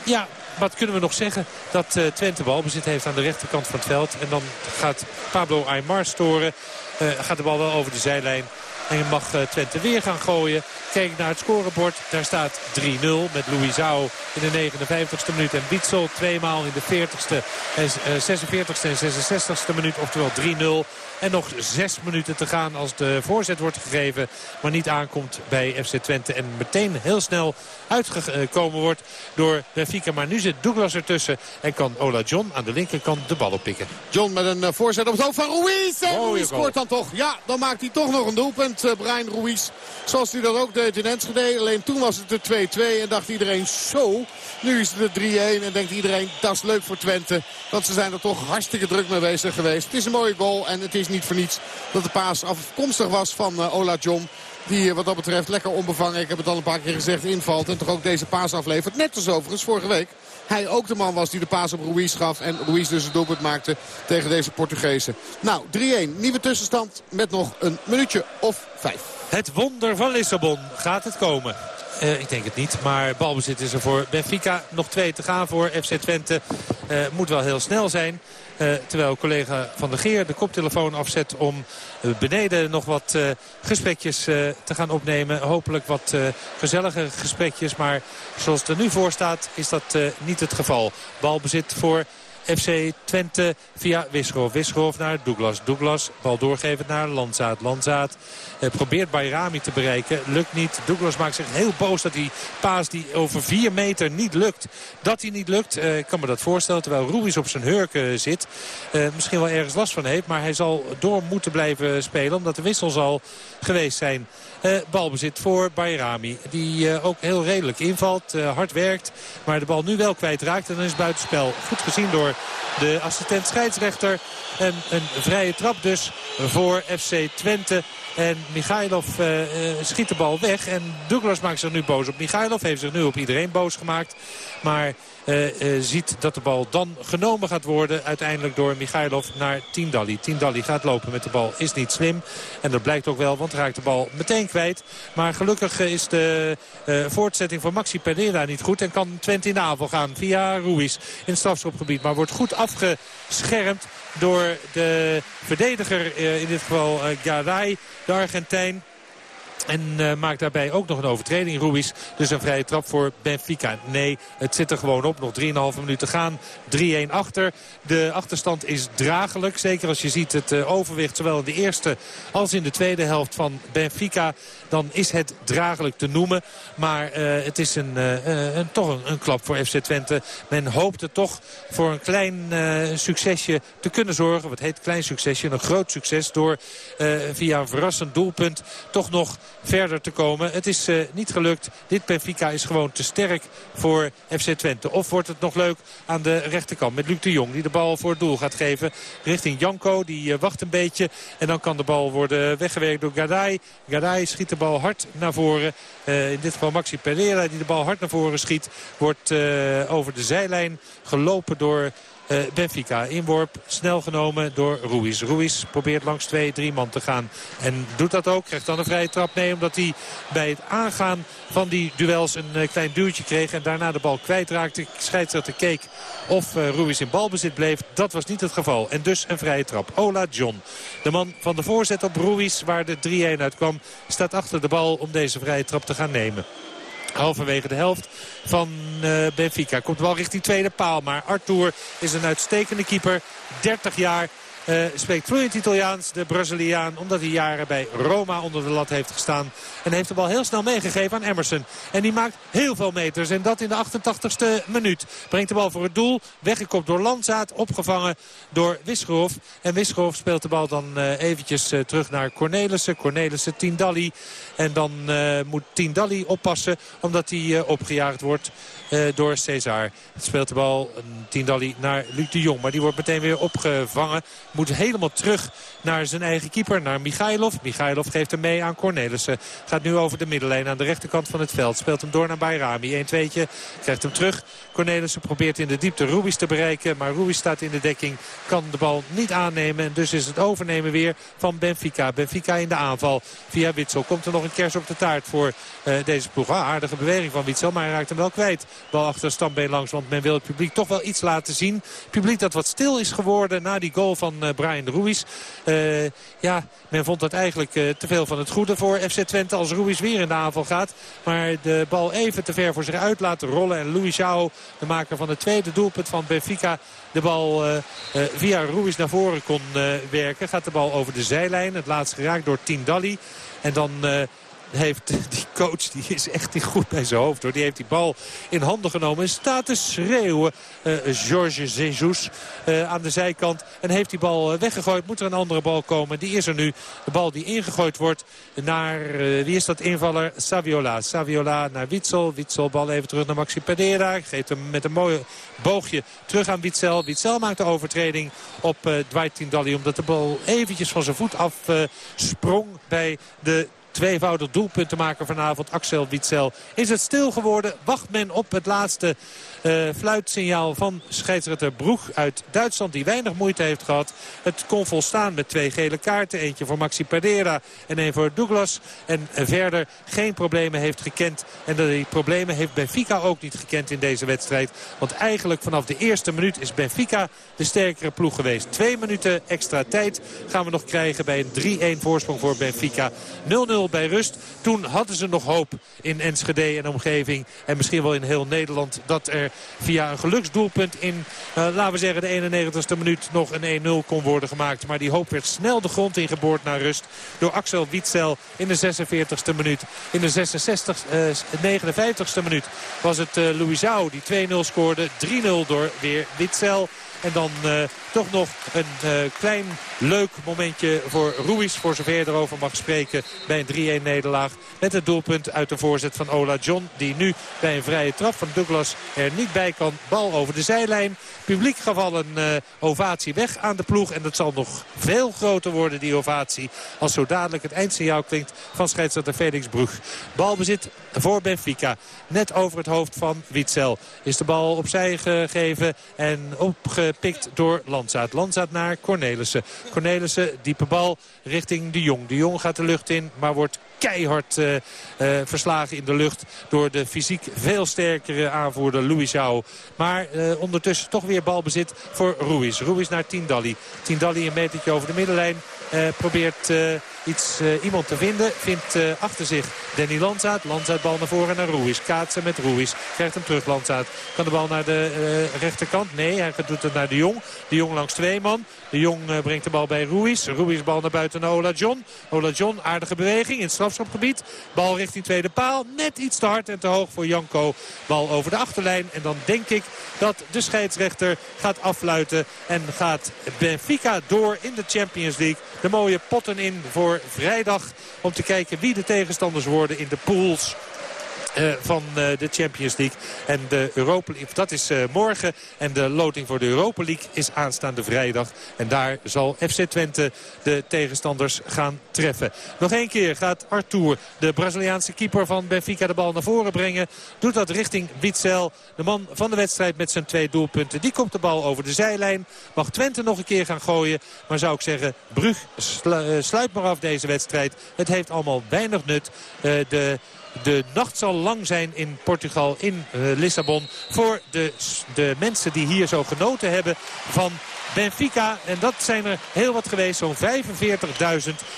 ja, wat kunnen we nog zeggen? Dat Twente balbezit heeft aan de rechterkant van het veld. En dan gaat Pablo Aymar storen. gaat de bal wel over de zijlijn. En mag Twente weer gaan gooien. Kijk naar het scorebord. Daar staat 3-0 met Louisao in de 59ste minuut. En Witzel tweemaal in de 40ste, en 46ste en 66ste minuut. Oftewel 3-0. En nog zes minuten te gaan als de voorzet wordt gegeven. Maar niet aankomt bij FC Twente. En meteen heel snel uitgekomen wordt door Benfica. Maar nu zit Douglas ertussen. En kan Ola John aan de linkerkant de bal oppikken. John met een voorzet op het hoofd van Ruiz. En Ruiz scoort dan toch. Ja, dan maakt hij toch nog een doelpunt. Brian Ruiz. Zoals hij dat ook deed in Enschede. Alleen toen was het de 2-2. En dacht iedereen zo. Nu is het de 3-1. En denkt iedereen dat is leuk voor Twente. Want ze zijn er toch hartstikke druk mee bezig geweest. Het is een mooie goal. En het is niet voor niets dat de paas afkomstig was van uh, Ola John. Die wat dat betreft lekker onbevangen, ik heb het al een paar keer gezegd, invalt. En toch ook deze paas aflevert. Net als overigens vorige week. Hij ook de man was die de paas op Ruiz gaf. En Ruiz dus het doelpunt maakte tegen deze Portugezen. Nou, 3-1. Nieuwe tussenstand met nog een minuutje of vijf. Het wonder van Lissabon. Gaat het komen? Uh, ik denk het niet, maar balbezit is er voor Benfica. Nog twee te gaan voor FC Twente. Uh, moet wel heel snel zijn. Uh, terwijl collega Van der Geer de koptelefoon afzet om beneden nog wat gesprekjes te gaan opnemen. Hopelijk wat gezellige gesprekjes, maar zoals het er nu voor staat is dat niet het geval. Balbezit voor FC Twente via Wisgerhof. Wisgerhof naar Douglas. Douglas, bal doorgeven naar Landzaat. Landzaat eh, probeert Bayrami te bereiken. Lukt niet. Douglas maakt zich heel boos dat die paas die over 4 meter niet lukt. Dat hij niet lukt, eh, ik kan me dat voorstellen. Terwijl Ruiz op zijn hurken zit. Eh, misschien wel ergens last van heeft. Maar hij zal door moeten blijven spelen. Omdat de wissel zal geweest zijn. Uh, balbezit voor Bayrami. Die uh, ook heel redelijk invalt. Hard werkt. Maar de bal nu wel kwijtraakt. En dan is buitenspel. Goed gezien door de assistent scheidsrechter. En een vrije trap dus voor FC Twente. En Michailov uh, schiet de bal weg. En Douglas maakt zich nu boos op Michailov. Heeft zich nu op iedereen boos gemaakt. Maar uh, ziet dat de bal dan genomen gaat worden. Uiteindelijk door Michailov naar Tindalli. Tindalli gaat lopen met de bal. Is niet slim. En dat blijkt ook wel, want raakt de bal meteen kwijt. Maar gelukkig is de voortzetting van Maxi Pereira niet goed. En kan Twente in de gaan via Ruiz in het strafschopgebied. Maar wordt goed afgeschermd door de verdediger. in dit geval Garay, de Argentijn. En uh, maakt daarbij ook nog een overtreding, Ruiz. Dus een vrije trap voor Benfica. Nee, het zit er gewoon op. Nog 3,5 minuten gaan. 3-1 achter. De achterstand is dragelijk. Zeker als je ziet het uh, overwicht zowel in de eerste als in de tweede helft van Benfica. Dan is het dragelijk te noemen. Maar uh, het is een, een toch een, een, klap voor FC Twente. Men hoopt er toch voor een klein succesje te kunnen zorgen. Wat heet klein succesje? Een groot succes door via een verrassend doelpunt toch nog verder te komen. Het is niet gelukt. Dit Benfica is gewoon te sterk voor FC Twente. Of wordt het nog leuk aan de rechterkant met Luc de Jong. Die de bal voor het doel gaat geven richting Janko. Die wacht een beetje. En dan kan de bal worden weggewerkt door Gadai. Gadai schiet de bal hard naar voren. in dit geval Maxi Pereira die de bal hard naar voren schiet. Wordt over de zijlijn gelopen door uh, Benfica. Inworp snel genomen door Ruiz. Ruiz probeert langs twee, drie man te gaan. En doet dat ook. Krijgt dan een vrije trap mee. Omdat hij bij het aangaan van die duels een uh, klein duwtje kreeg. En daarna de bal kwijtraakte. Scheidsrechter keek of uh, Ruiz in balbezit bleef. Dat was niet het geval. En dus een vrije trap. Ola John. De man van de voorzet op Ruiz waar de 3-1 uit kwam. Staat achter de bal om deze vrije trap te gaan nemen. Halverwege de helft van uh, Benfica. Komt wel richting tweede paal. Maar Arthur is een uitstekende keeper. 30 jaar uh, spreekt vloeiend Italiaans, de Braziliaan. Omdat hij jaren bij Roma onder de lat heeft gestaan. En heeft de bal heel snel meegegeven aan Emerson. En die maakt heel veel meters. En dat in de 88ste minuut. Brengt de bal voor het doel. Weggekopt door Landzaat. Opgevangen door Wisgerhof. En Wisgerhof speelt de bal dan uh, eventjes uh, terug naar Cornelissen. Cornelissen, Tindalli. En dan moet Tindalli oppassen. Omdat hij opgejaagd wordt door Cesar. Speelt de bal Tindalli naar Luc de Jong. Maar die wordt meteen weer opgevangen. Moet helemaal terug naar zijn eigen keeper, naar Michailov. Michailov geeft hem mee aan Cornelissen. Gaat nu over de middenlijn aan de rechterkant van het veld. Speelt hem door naar Bayrami. 1 2 krijgt hem terug. Cornelissen probeert in de diepte Ruiz te bereiken. Maar Ruiz staat in de dekking. Kan de bal niet aannemen. En dus is het overnemen weer van Benfica. Benfica in de aanval via Witsel. Komt er nog een kers op de taart voor uh, deze ploeg. Ah, aardige beweging van Witsel. Maar hij raakt hem wel kwijt. Bal achter stambeen langs. Want men wil het publiek toch wel iets laten zien. Publiek dat wat stil is geworden na die goal van uh, Brian Ruiz. Uh, ja, men vond dat eigenlijk te veel van het goede voor FC Twente. Als Ruiz weer in de aanval gaat. Maar de bal even te ver voor zich uit laten rollen. En Louis Jao de maker van het tweede doelpunt van Benfica, de bal uh, uh, via Ruiz naar voren kon uh, werken. Gaat de bal over de zijlijn. Het laatst geraakt door Tindalli. En dan heeft die coach, die is echt niet goed bij zijn hoofd. Hoor. Die heeft die bal in handen genomen en staat te schreeuwen. Uh, George Jesus uh, aan de zijkant. En heeft die bal uh, weggegooid. Moet er een andere bal komen. Die is er nu. De bal die ingegooid wordt naar, wie is dat invaller? Saviola. Saviola naar Witsel. Witsel bal even terug naar Maxi Pedera. Geeft hem met een mooi boogje terug aan Witsel. Witsel maakt de overtreding op Dwight Tindalli. Omdat de bal eventjes van zijn voet af sprong bij de tweevoudig doelpunt te maken vanavond. Axel Witsel. Is het stil geworden? Wacht men op het laatste uh, fluitsignaal van scheidsrechter Broeg uit Duitsland. Die weinig moeite heeft gehad. Het kon volstaan met twee gele kaarten. Eentje voor Maxi Perdera en één voor Douglas. En verder geen problemen heeft gekend. En die problemen heeft Benfica ook niet gekend in deze wedstrijd. Want eigenlijk vanaf de eerste minuut is Benfica de sterkere ploeg geweest. Twee minuten extra tijd gaan we nog krijgen bij een 3-1 voorsprong voor Benfica. 0-0 bij rust. Toen hadden ze nog hoop in Enschede en omgeving. En misschien wel in heel Nederland dat er via een geluksdoelpunt in, uh, laten we zeggen, de 91ste minuut nog een 1-0 kon worden gemaakt. Maar die hoop werd snel de grond ingeboord naar rust door Axel Witzel in de 46ste minuut. In de 66, uh, 59ste minuut was het uh, Louisau die 2-0 scoorde. 3-0 door weer Witzel. En dan uh, toch nog een uh, klein leuk momentje voor Ruiz. Voor zover je erover mag spreken bij een 3-1 nederlaag. Met het doelpunt uit de voorzet van Ola John. Die nu bij een vrije trap van Douglas er niet bij kan. Bal over de zijlijn. Publiek gaf al een uh, ovatie weg aan de ploeg. En dat zal nog veel groter worden die ovatie. Als zo dadelijk het eindsignaal klinkt van scheidsrechter Felix Brug. Balbezit voor Benfica. Net over het hoofd van Witzel. Is de bal opzij gegeven en opgepikt door Landzaat. Landzaat naar Cornelissen. Cornelissen, diepe bal richting de Jong. De Jong gaat de lucht in, maar wordt keihard uh, uh, verslagen in de lucht door de fysiek veel sterkere aanvoerder Louis Jou. Maar uh, ondertussen toch weer balbezit voor Ruiz. Ruiz naar Tindalli. Tindalli een metertje over de middenlijn. Probeert iets, iemand te vinden. Vindt achter zich Danny Landzaat. Landzaat bal naar voren naar Ruiz. Kaatsen met Ruiz. Krijgt hem terug Landzaat. Kan de bal naar de rechterkant? Nee, hij doet het naar de Jong. De Jong langs twee man. De Jong brengt de bal bij Ruiz. Ruiz bal naar buiten naar Ola John. Ola John, aardige beweging in het strafschopgebied. Bal richting tweede paal. Net iets te hard en te hoog voor Janko. Bal over de achterlijn. En dan denk ik dat de scheidsrechter gaat affluiten. En gaat Benfica door in de Champions League de mooie potten in voor vrijdag. Om te kijken wie de tegenstanders worden in de pools. Uh, van uh, de Champions League. En de Europa League, dat is uh, morgen. En de loting voor de Europa League is aanstaande vrijdag. En daar zal FC Twente de tegenstanders gaan treffen. Nog één keer gaat Artur, de Braziliaanse keeper van Benfica, de bal naar voren brengen. Doet dat richting Witzel, de man van de wedstrijd met zijn twee doelpunten. Die komt de bal over de zijlijn. Mag Twente nog een keer gaan gooien. Maar zou ik zeggen, Brug sluit maar af deze wedstrijd. Het heeft allemaal weinig nut. de de nacht zal lang zijn in Portugal, in uh, Lissabon. Voor de, de mensen die hier zo genoten hebben van Benfica. En dat zijn er heel wat geweest. Zo'n 45.000.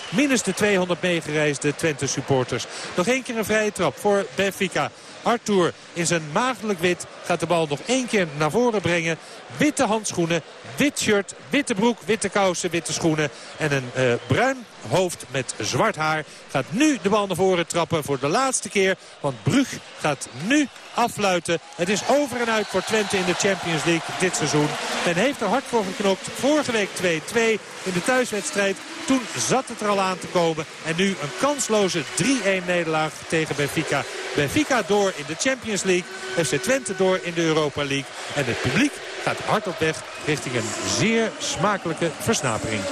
Minus de 200 meegereisde Twente supporters. Nog één keer een vrije trap voor Benfica. Arthur in zijn maagdelijk wit gaat de bal nog één keer naar voren brengen. Witte handschoenen, wit shirt, witte broek, witte kousen, witte schoenen. En een uh, bruin hoofd met zwart haar gaat nu de bal naar voren trappen voor de laatste keer. Want Brug gaat nu affluiten. Het is over en uit voor Twente in de Champions League dit seizoen. Men heeft er hard voor geknokt. Vorige week 2-2 in de thuiswedstrijd. Toen zat het er al aan te komen. En nu een kansloze 3-1 nederlaag tegen Benfica. Benfica door in de Champions League. FC Twente door in de Europa League. En het publiek gaat hard op weg richting een zeer smakelijke versnapering.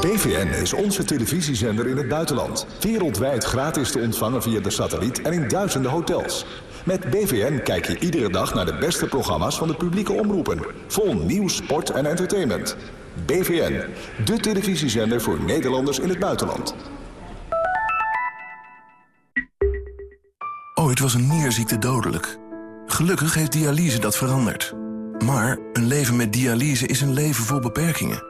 BVN is onze televisiezender in het buitenland. Wereldwijd gratis te ontvangen via de satelliet en in duizenden hotels. Met BVN kijk je iedere dag naar de beste programma's van de publieke omroepen. Vol nieuws, sport en entertainment. BVN, de televisiezender voor Nederlanders in het buitenland. Ooit was een nierziekte dodelijk. Gelukkig heeft dialyse dat veranderd. Maar een leven met dialyse is een leven vol beperkingen.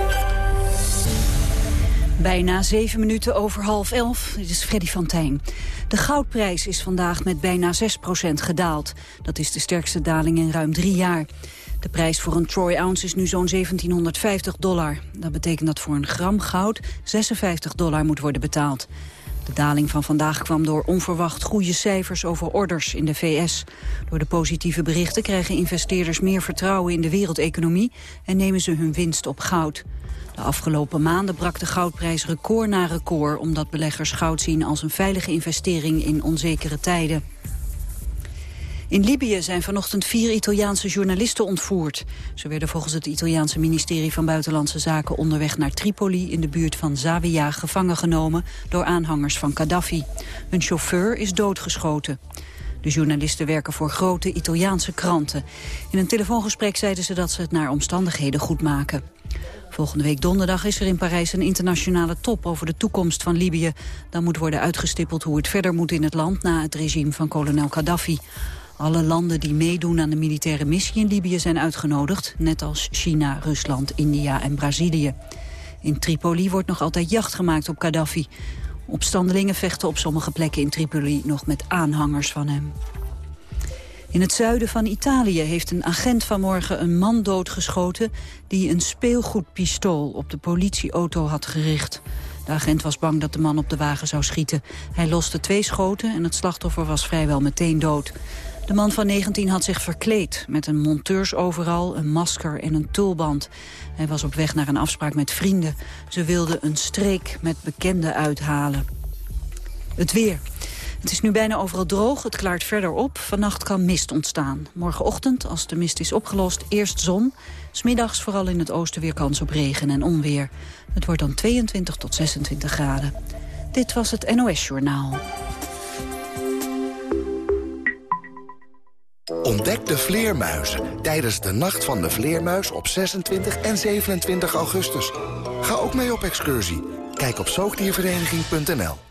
Bijna zeven minuten over half elf. Dit is Freddy van Tijn. De goudprijs is vandaag met bijna 6% gedaald. Dat is de sterkste daling in ruim drie jaar. De prijs voor een troy ounce is nu zo'n 1750 dollar. Dat betekent dat voor een gram goud 56 dollar moet worden betaald. De daling van vandaag kwam door onverwacht goede cijfers over orders in de VS. Door de positieve berichten krijgen investeerders meer vertrouwen in de wereldeconomie en nemen ze hun winst op goud. De afgelopen maanden brak de goudprijs record na record... omdat beleggers goud zien als een veilige investering in onzekere tijden. In Libië zijn vanochtend vier Italiaanse journalisten ontvoerd. Ze werden volgens het Italiaanse ministerie van Buitenlandse Zaken onderweg naar Tripoli in de buurt van Zawiya gevangen genomen door aanhangers van Gaddafi. Hun chauffeur is doodgeschoten. De journalisten werken voor grote Italiaanse kranten. In een telefoongesprek zeiden ze dat ze het naar omstandigheden goed maken. Volgende week donderdag is er in Parijs een internationale top over de toekomst van Libië. Dan moet worden uitgestippeld hoe het verder moet in het land na het regime van kolonel Gaddafi. Alle landen die meedoen aan de militaire missie in Libië zijn uitgenodigd, net als China, Rusland, India en Brazilië. In Tripoli wordt nog altijd jacht gemaakt op Gaddafi. Opstandelingen vechten op sommige plekken in Tripoli nog met aanhangers van hem. In het zuiden van Italië heeft een agent vanmorgen een man doodgeschoten... die een speelgoedpistool op de politieauto had gericht. De agent was bang dat de man op de wagen zou schieten. Hij loste twee schoten en het slachtoffer was vrijwel meteen dood. De man van 19 had zich verkleed met een monteursoveral, een masker en een tulband. Hij was op weg naar een afspraak met vrienden. Ze wilden een streek met bekenden uithalen. Het weer. Het is nu bijna overal droog, het klaart verder op. Vannacht kan mist ontstaan. Morgenochtend, als de mist is opgelost, eerst zon. Smiddags vooral in het oosten weer kans op regen en onweer. Het wordt dan 22 tot 26 graden. Dit was het NOS Journaal. Ontdek de vleermuizen tijdens de Nacht van de Vleermuis op 26 en 27 augustus. Ga ook mee op excursie. Kijk op zoogdiervereniging.nl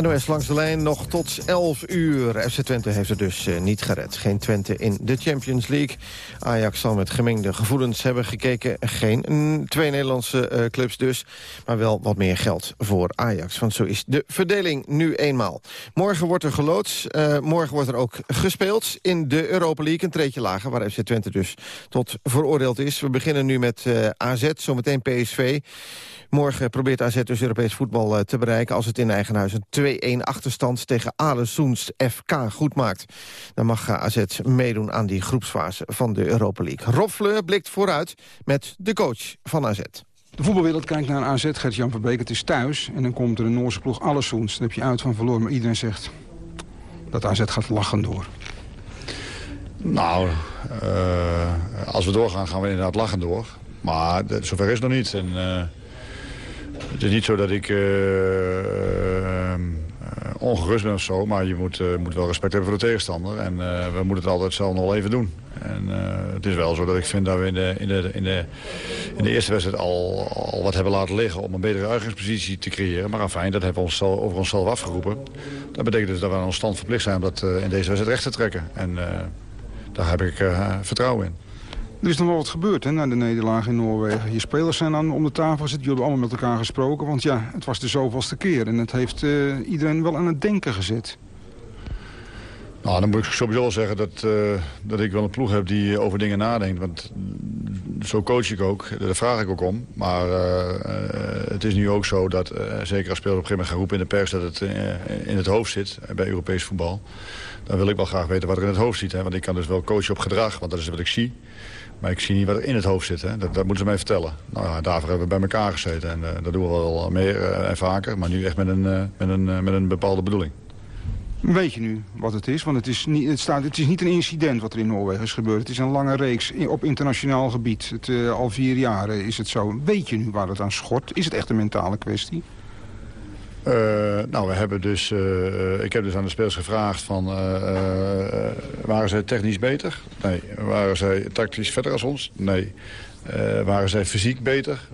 NOS langs de lijn nog tot 11 uur. FC Twente heeft het dus uh, niet gered. Geen Twente in de Champions League. Ajax zal met gemengde gevoelens hebben gekeken. Geen mm, twee Nederlandse uh, clubs dus. Maar wel wat meer geld voor Ajax. Want zo is de verdeling nu eenmaal. Morgen wordt er geloodst. Uh, morgen wordt er ook gespeeld in de Europa League. Een treetje lager waar FC Twente dus tot veroordeeld is. We beginnen nu met AZ, zometeen PSV. Morgen probeert AZ dus Europees voetbal te bereiken... als het in eigen huis een 2-1 achterstand tegen Ale Soens FK goed maakt. Dan mag uh, AZ meedoen aan die groepsfase van de Europa League. Rob Fleur blikt vooruit met de coach van AZ. De voetbalwereld kijkt naar AZ, Gert-Jan van Beek. Het is thuis en dan komt er een Noorse ploeg Allessoens. Dan heb je uit van verloren, maar iedereen zegt dat AZ gaat lachen door. Nou, uh, als we doorgaan gaan we inderdaad lachen door. Maar zover is het nog niet. En, uh, het is niet zo dat ik uh, uh, ongerust ben of zo, maar je moet, uh, moet wel respect hebben voor de tegenstander. En we moeten het altijd zelf nog wel even doen. En het is wel zo dat ik vind dat we in de, in de, in de, in de eerste wedstrijd al, al wat hebben laten liggen om een betere uitgangspositie te creëren. Maar fijn, dat hebben we ons over onszelf afgeroepen. Dat betekent dus dat we aan ons stand verplicht zijn om dat in deze wedstrijd recht te trekken. En daar heb ik vertrouwen in. Er is nog wel wat gebeurd hè, na de nederlaag in Noorwegen. Je spelers zijn aan om de tafel gezet. Jullie hebben allemaal met elkaar gesproken. Want ja, het was de zoveelste keer. En het heeft uh, iedereen wel aan het denken gezet. Nou, dan moet ik sowieso wel zeggen dat, uh, dat ik wel een ploeg heb die over dingen nadenkt. Want zo coach ik ook, daar vraag ik ook om. Maar uh, het is nu ook zo dat, zeker als speler op een gegeven moment gaan roepen in de pers... dat het in het hoofd zit bij Europees voetbal. Dan wil ik wel graag weten wat er in het hoofd zit. Hè? Want ik kan dus wel coachen op gedrag, want dat is wat ik zie. Maar ik zie niet wat er in het hoofd zit. Hè. Dat, dat moeten ze mij vertellen. Nou ja, daarvoor hebben we bij elkaar gezeten. En uh, dat doen we wel meer uh, en vaker. Maar nu echt met een, met een, met een bepaalde bedoeling. Weet je nu wat het is? Want het is, niet, het, staat, het is niet een incident wat er in Noorwegen is gebeurd. Het is een lange reeks op internationaal gebied. Het, al vier jaar is het zo. Weet je nu waar het aan schort? Is het echt een mentale kwestie? Uh, nou, we hebben dus, uh, ik heb dus aan de spelers gevraagd van, waren zij technisch beter? Nee. Waren zij tactisch verder als ons? Nee. waren zij fysiek beter?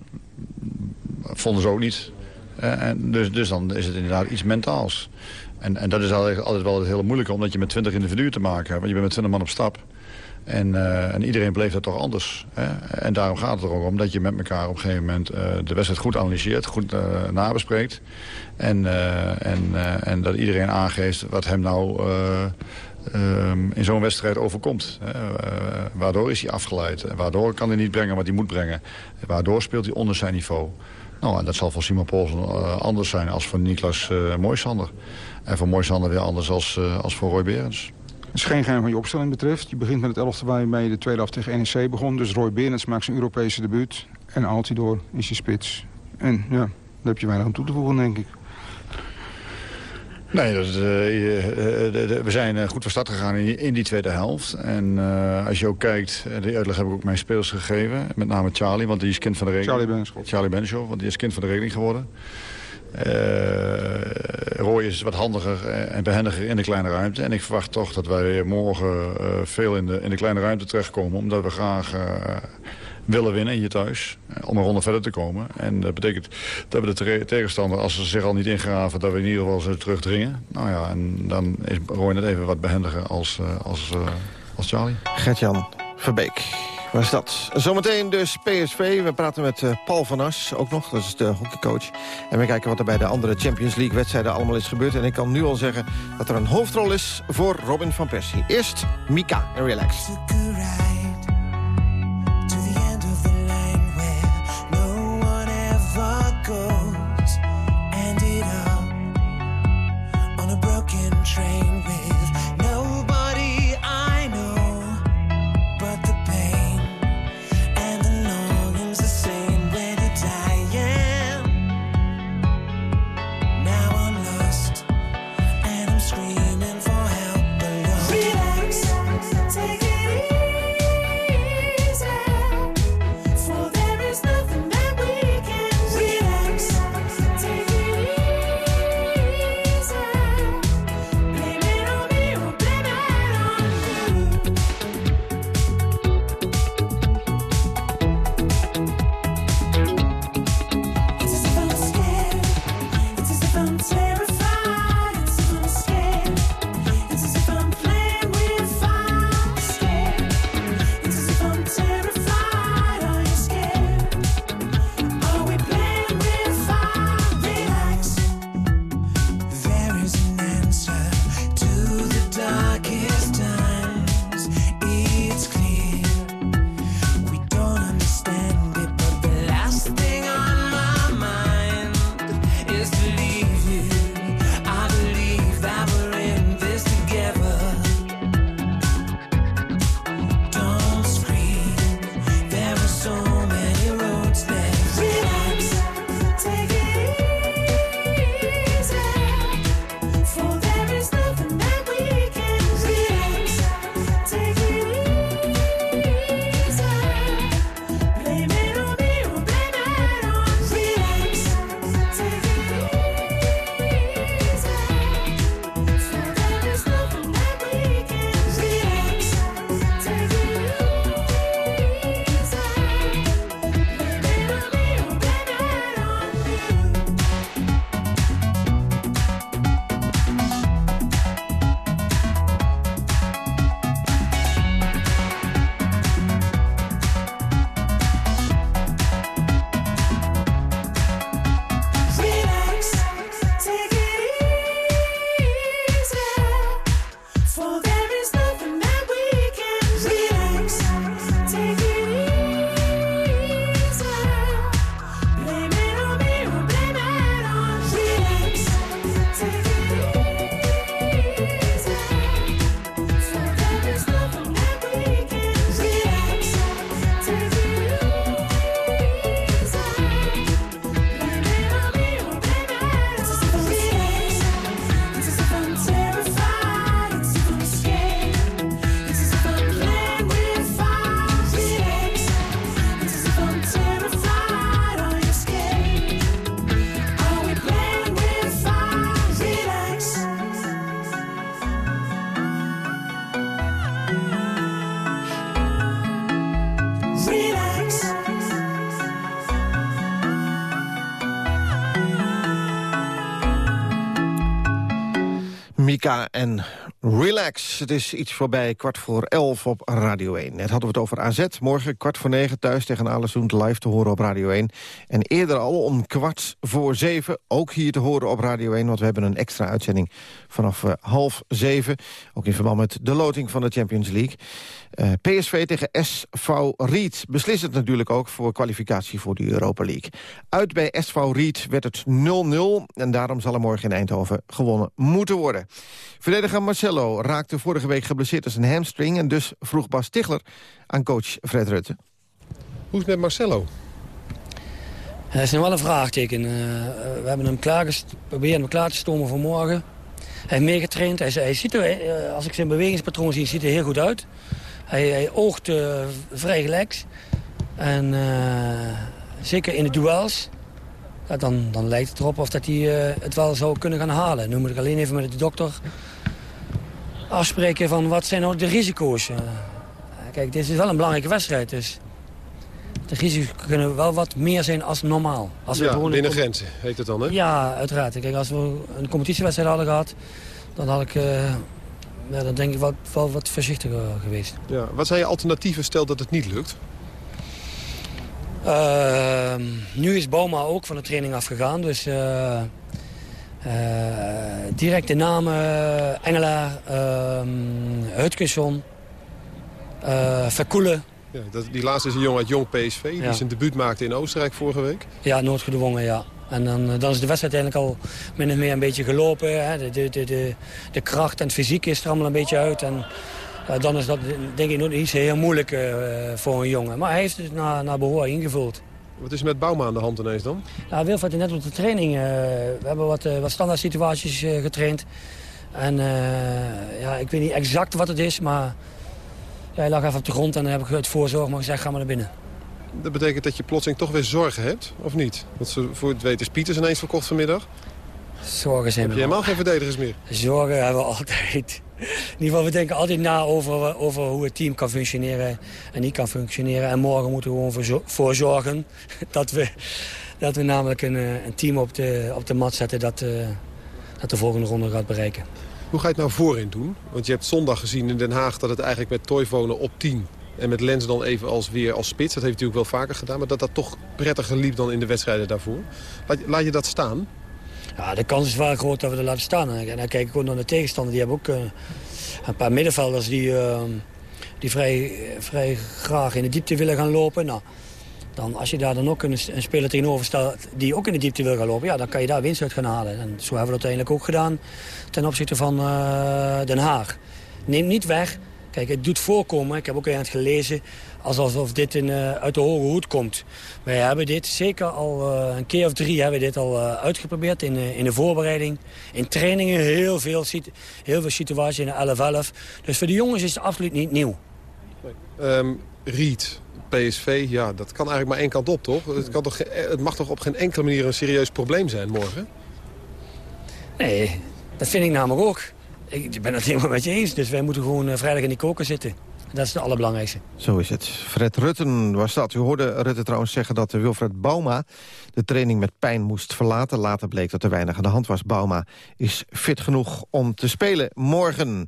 Vonden ze ook niet. en dus, dus dan is het inderdaad iets mentaals. En, en dat is altijd, altijd wel het hele moeilijke, omdat je met 20 individuen te maken hebt. Want je bent met 20 man op stap. En, uh, en, iedereen bleef dat toch anders. Hè? En daarom gaat het er ook om dat je met elkaar op een gegeven moment uh, de wedstrijd goed analyseert, goed uh, nabespreekt. En, en, en dat iedereen aangeeft wat hem nou um, in zo'n wedstrijd overkomt. waardoor is hij afgeleid? Waardoor kan hij niet brengen wat hij moet brengen? Waardoor speelt hij onder zijn niveau? Nou, dat zal voor Simon Poulsen anders zijn als voor Niklas Moisander. En voor Moisander weer anders als, als voor Roy Berends. Het is geen geheim van je opstelling betreft. Je begint met het elfte waarmee je de tweede af tegen NEC begon. Dus Roy Berends maakt zijn Europese debuut. En Altidor is je spits. En ja, daar heb je weinig aan toe te voegen, denk ik. Nee, dat, uh, we zijn goed van start gegaan in, in die tweede helft. En uh, als je ook kijkt, die uitleg heb ik ook mijn speels gegeven. Met name Charlie, want die is kind van de regeling. Charlie Benschop. Charlie Benschop, want die is kind van de regeling geworden. Uh, Roy is wat handiger en behendiger in de kleine ruimte. En ik verwacht toch dat wij morgen uh, veel in de, in de kleine ruimte terechtkomen. Omdat we graag uh, willen winnen hier thuis. Om een ronde verder te komen. En dat betekent dat we de tegenstander, als ze zich al niet ingraven... dat we in ieder geval ze terugdringen. Nou ja, en dan is Roy net even wat behendiger als, als, als Charlie. Gert-Jan Verbeek was dat. Zometeen dus PSV. We praten met uh, Paul van As, ook nog. Dat is de hockeycoach. En we kijken wat er bij de andere Champions League wedstrijden allemaal is gebeurd. En ik kan nu al zeggen dat er een hoofdrol is voor Robin van Persie. Eerst Mika en Relax. Mika en Relax. Het is iets voorbij kwart voor elf op Radio 1. Net hadden we het over AZ. Morgen kwart voor negen thuis tegen Alesund live te horen op Radio 1. En eerder al om kwart voor zeven ook hier te horen op Radio 1. Want we hebben een extra uitzending vanaf uh, half zeven. Ook in verband met de loting van de Champions League. Eh, PSV tegen SV Riet. Beslissend natuurlijk ook voor kwalificatie voor de Europa League. Uit bij SV Riet werd het 0-0. En daarom zal er morgen in Eindhoven gewonnen moeten worden. Verdediger Raakte vorige week geblesseerd als een hamstring... en dus vroeg Bas Tichler aan coach Fred Rutte. Hoe is het met Marcelo? Dat is nog wel een vraagteken. Uh, we hebben hem klaar proberen hem klaar te stomen voor morgen. Hij heeft meegetraind. Hij, hij ziet er, uh, als ik zijn bewegingspatroon zie, ziet er heel goed uit. Hij, hij oogt uh, vrij relax. En zeker in de duels dan, dan lijkt het erop of dat hij uh, het wel zou kunnen gaan halen. Nu moet ik alleen even met de dokter afspreken van wat zijn nou de risico's. Uh, kijk, dit is wel een belangrijke wedstrijd, dus de risico's kunnen wel wat meer zijn als normaal. Als ja, binnen grenzen heet het dan, hè? Ja, uiteraard. Kijk, als we een competitiewedstrijd hadden gehad, dan had ik... Uh, ja, dan denk ik wel, wel wat voorzichtiger geweest. Ja, wat zijn je alternatieven stel dat het niet lukt? Uh, nu is Boma ook van de training afgegaan. Dus uh, uh, direct de namen Engelaar, uh, Hutkinson, Verkoelen. Ja, dat, die laatste is een jongen uit Jong PSV. Die zijn debuut maakte in Oostenrijk vorige week. Ja, noodgedwongen, ja. En dan, dan is de wedstrijd eigenlijk al min of meer een beetje gelopen. Hè. De, de, de, de, kracht en het fysiek is er allemaal een beetje uit. En dan is dat denk ik nog niet heel moeilijk uh, voor een jongen. Maar hij heeft het naar, naar behoor ingevuld. Wat is er met Bouma aan de hand ineens dan? Nou, Wilfred net op de training. Uh, we hebben wat, uh, wat standaard situaties getraind. En ja, ik weet niet exact wat het is, maar ja, hij lag even op de grond en dan heb ik het voorzorg maar gezegd, ga maar naar binnen. Dat betekent dat je plotseling toch weer zorgen hebt, of niet? Want voor het weten is Pieters ineens verkocht vanmiddag. Zorgen zijn Heb je helemaal geen verdedigers meer? Zorgen hebben we altijd. Ieder geval, we denken altijd na over, over hoe het team kan functioneren en niet kan functioneren. En morgen moeten we gewoon voor zorgen dat we, dat we namelijk een, eh, een team op de, op de mat zetten dat, uh, dat de volgende ronde gaat bereiken. Hoe ga je het nou voorin doen? Want je hebt zondag gezien in Den Haag dat het eigenlijk met Toivonen op 10 en met Lens dan even als weer als spits. Dat heeft hij natuurlijk wel vaker gedaan. Maar dat dat toch prettiger liep dan in de wedstrijden daarvoor. Laat, laat je dat staan? Ja, de kans is wel groot dat we er laten staan. En dan kijk ik ook naar de tegenstander. Die hebben ook uh, een paar middenvelders die, uh, die vrij, vrij graag in de diepte willen gaan lopen. Nou, dan, als je daar dan ook een, een speler tegenover staat die ook in de diepte wil gaan lopen... Ja, dan kan je daar winst uit gaan halen. En zo hebben we dat uiteindelijk ook gedaan ten opzichte van uh, Den Haag. Neem niet weg Kijk, het doet voorkomen, ik heb ook het gelezen... alsof dit in, uh, uit de hoge hoed komt. Wij hebben dit zeker al uh, een keer of drie hebben we dit al uh, uitgeprobeerd in, in de voorbereiding. In trainingen heel veel, heel veel situaties in de 11-11. Dus voor de jongens is het absoluut niet nieuw. Um, Riet, PSV, ja, dat kan eigenlijk maar één kant op, toch? Het, kan toch? het mag toch op geen enkele manier een serieus probleem zijn morgen? Nee, dat vind ik namelijk ook. Ik ben het helemaal met je eens. Dus wij moeten gewoon uh, vrijdag in die koken zitten. Dat is het allerbelangrijkste. Zo is het. Fred Rutten was dat. U hoorde Rutte trouwens zeggen dat Wilfred Bauma de training met pijn moest verlaten. Later bleek dat er weinig aan de hand was. Bauma is fit genoeg om te spelen morgen.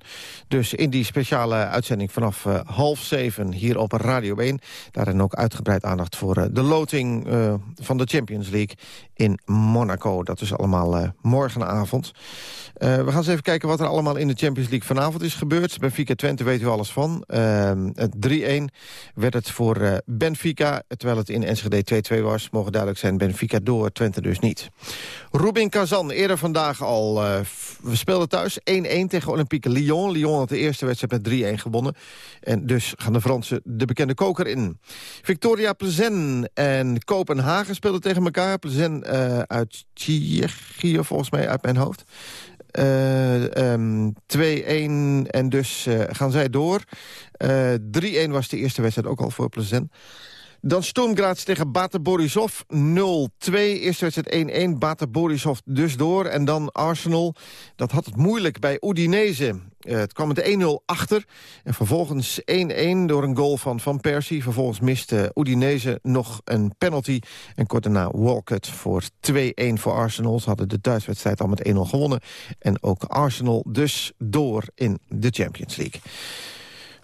Dus in die speciale uitzending vanaf uh, half zeven hier op Radio 1. Daarin ook uitgebreid aandacht voor uh, de loting uh, van de Champions League in Monaco. Dat is allemaal morgenavond. we gaan eens even kijken wat er allemaal in de Champions League vanavond is gebeurd. Benfica Twente weet u alles van. 3-1 werd het voor Benfica, terwijl het in Enschede 2-2 was. Mogen duidelijk zijn, Benfica door, Twente dus niet. Rubin Kazan, eerder vandaag al. Uh, we speelden thuis 1-1 tegen Olympique Lyon. Lyon had de eerste wedstrijd met 3-1 gewonnen. En dus gaan de Fransen de bekende koker in. Victoria Plezen en Kopenhagen speelden tegen elkaar. Plezen uh, uit Tsjechië, volgens mij, uit mijn hoofd. Uh, um, 2-1 en dus uh, gaan zij door. 3-1 was de eerste wedstrijd ook al voor Plezen. Dan Sturm Graz tegen Bate Borisov 0-2. Eerste wedstrijd 1-1. Bate Borisov dus door. En dan Arsenal. Dat had het moeilijk bij Udinese. Uh, het kwam met 1-0 achter. En vervolgens 1-1 door een goal van Van Persie. Vervolgens miste Udinese nog een penalty. En kort daarna Walcott voor 2-1 voor Arsenal. Ze hadden de thuiswedstrijd al met 1-0 gewonnen. En ook Arsenal dus door in de Champions League.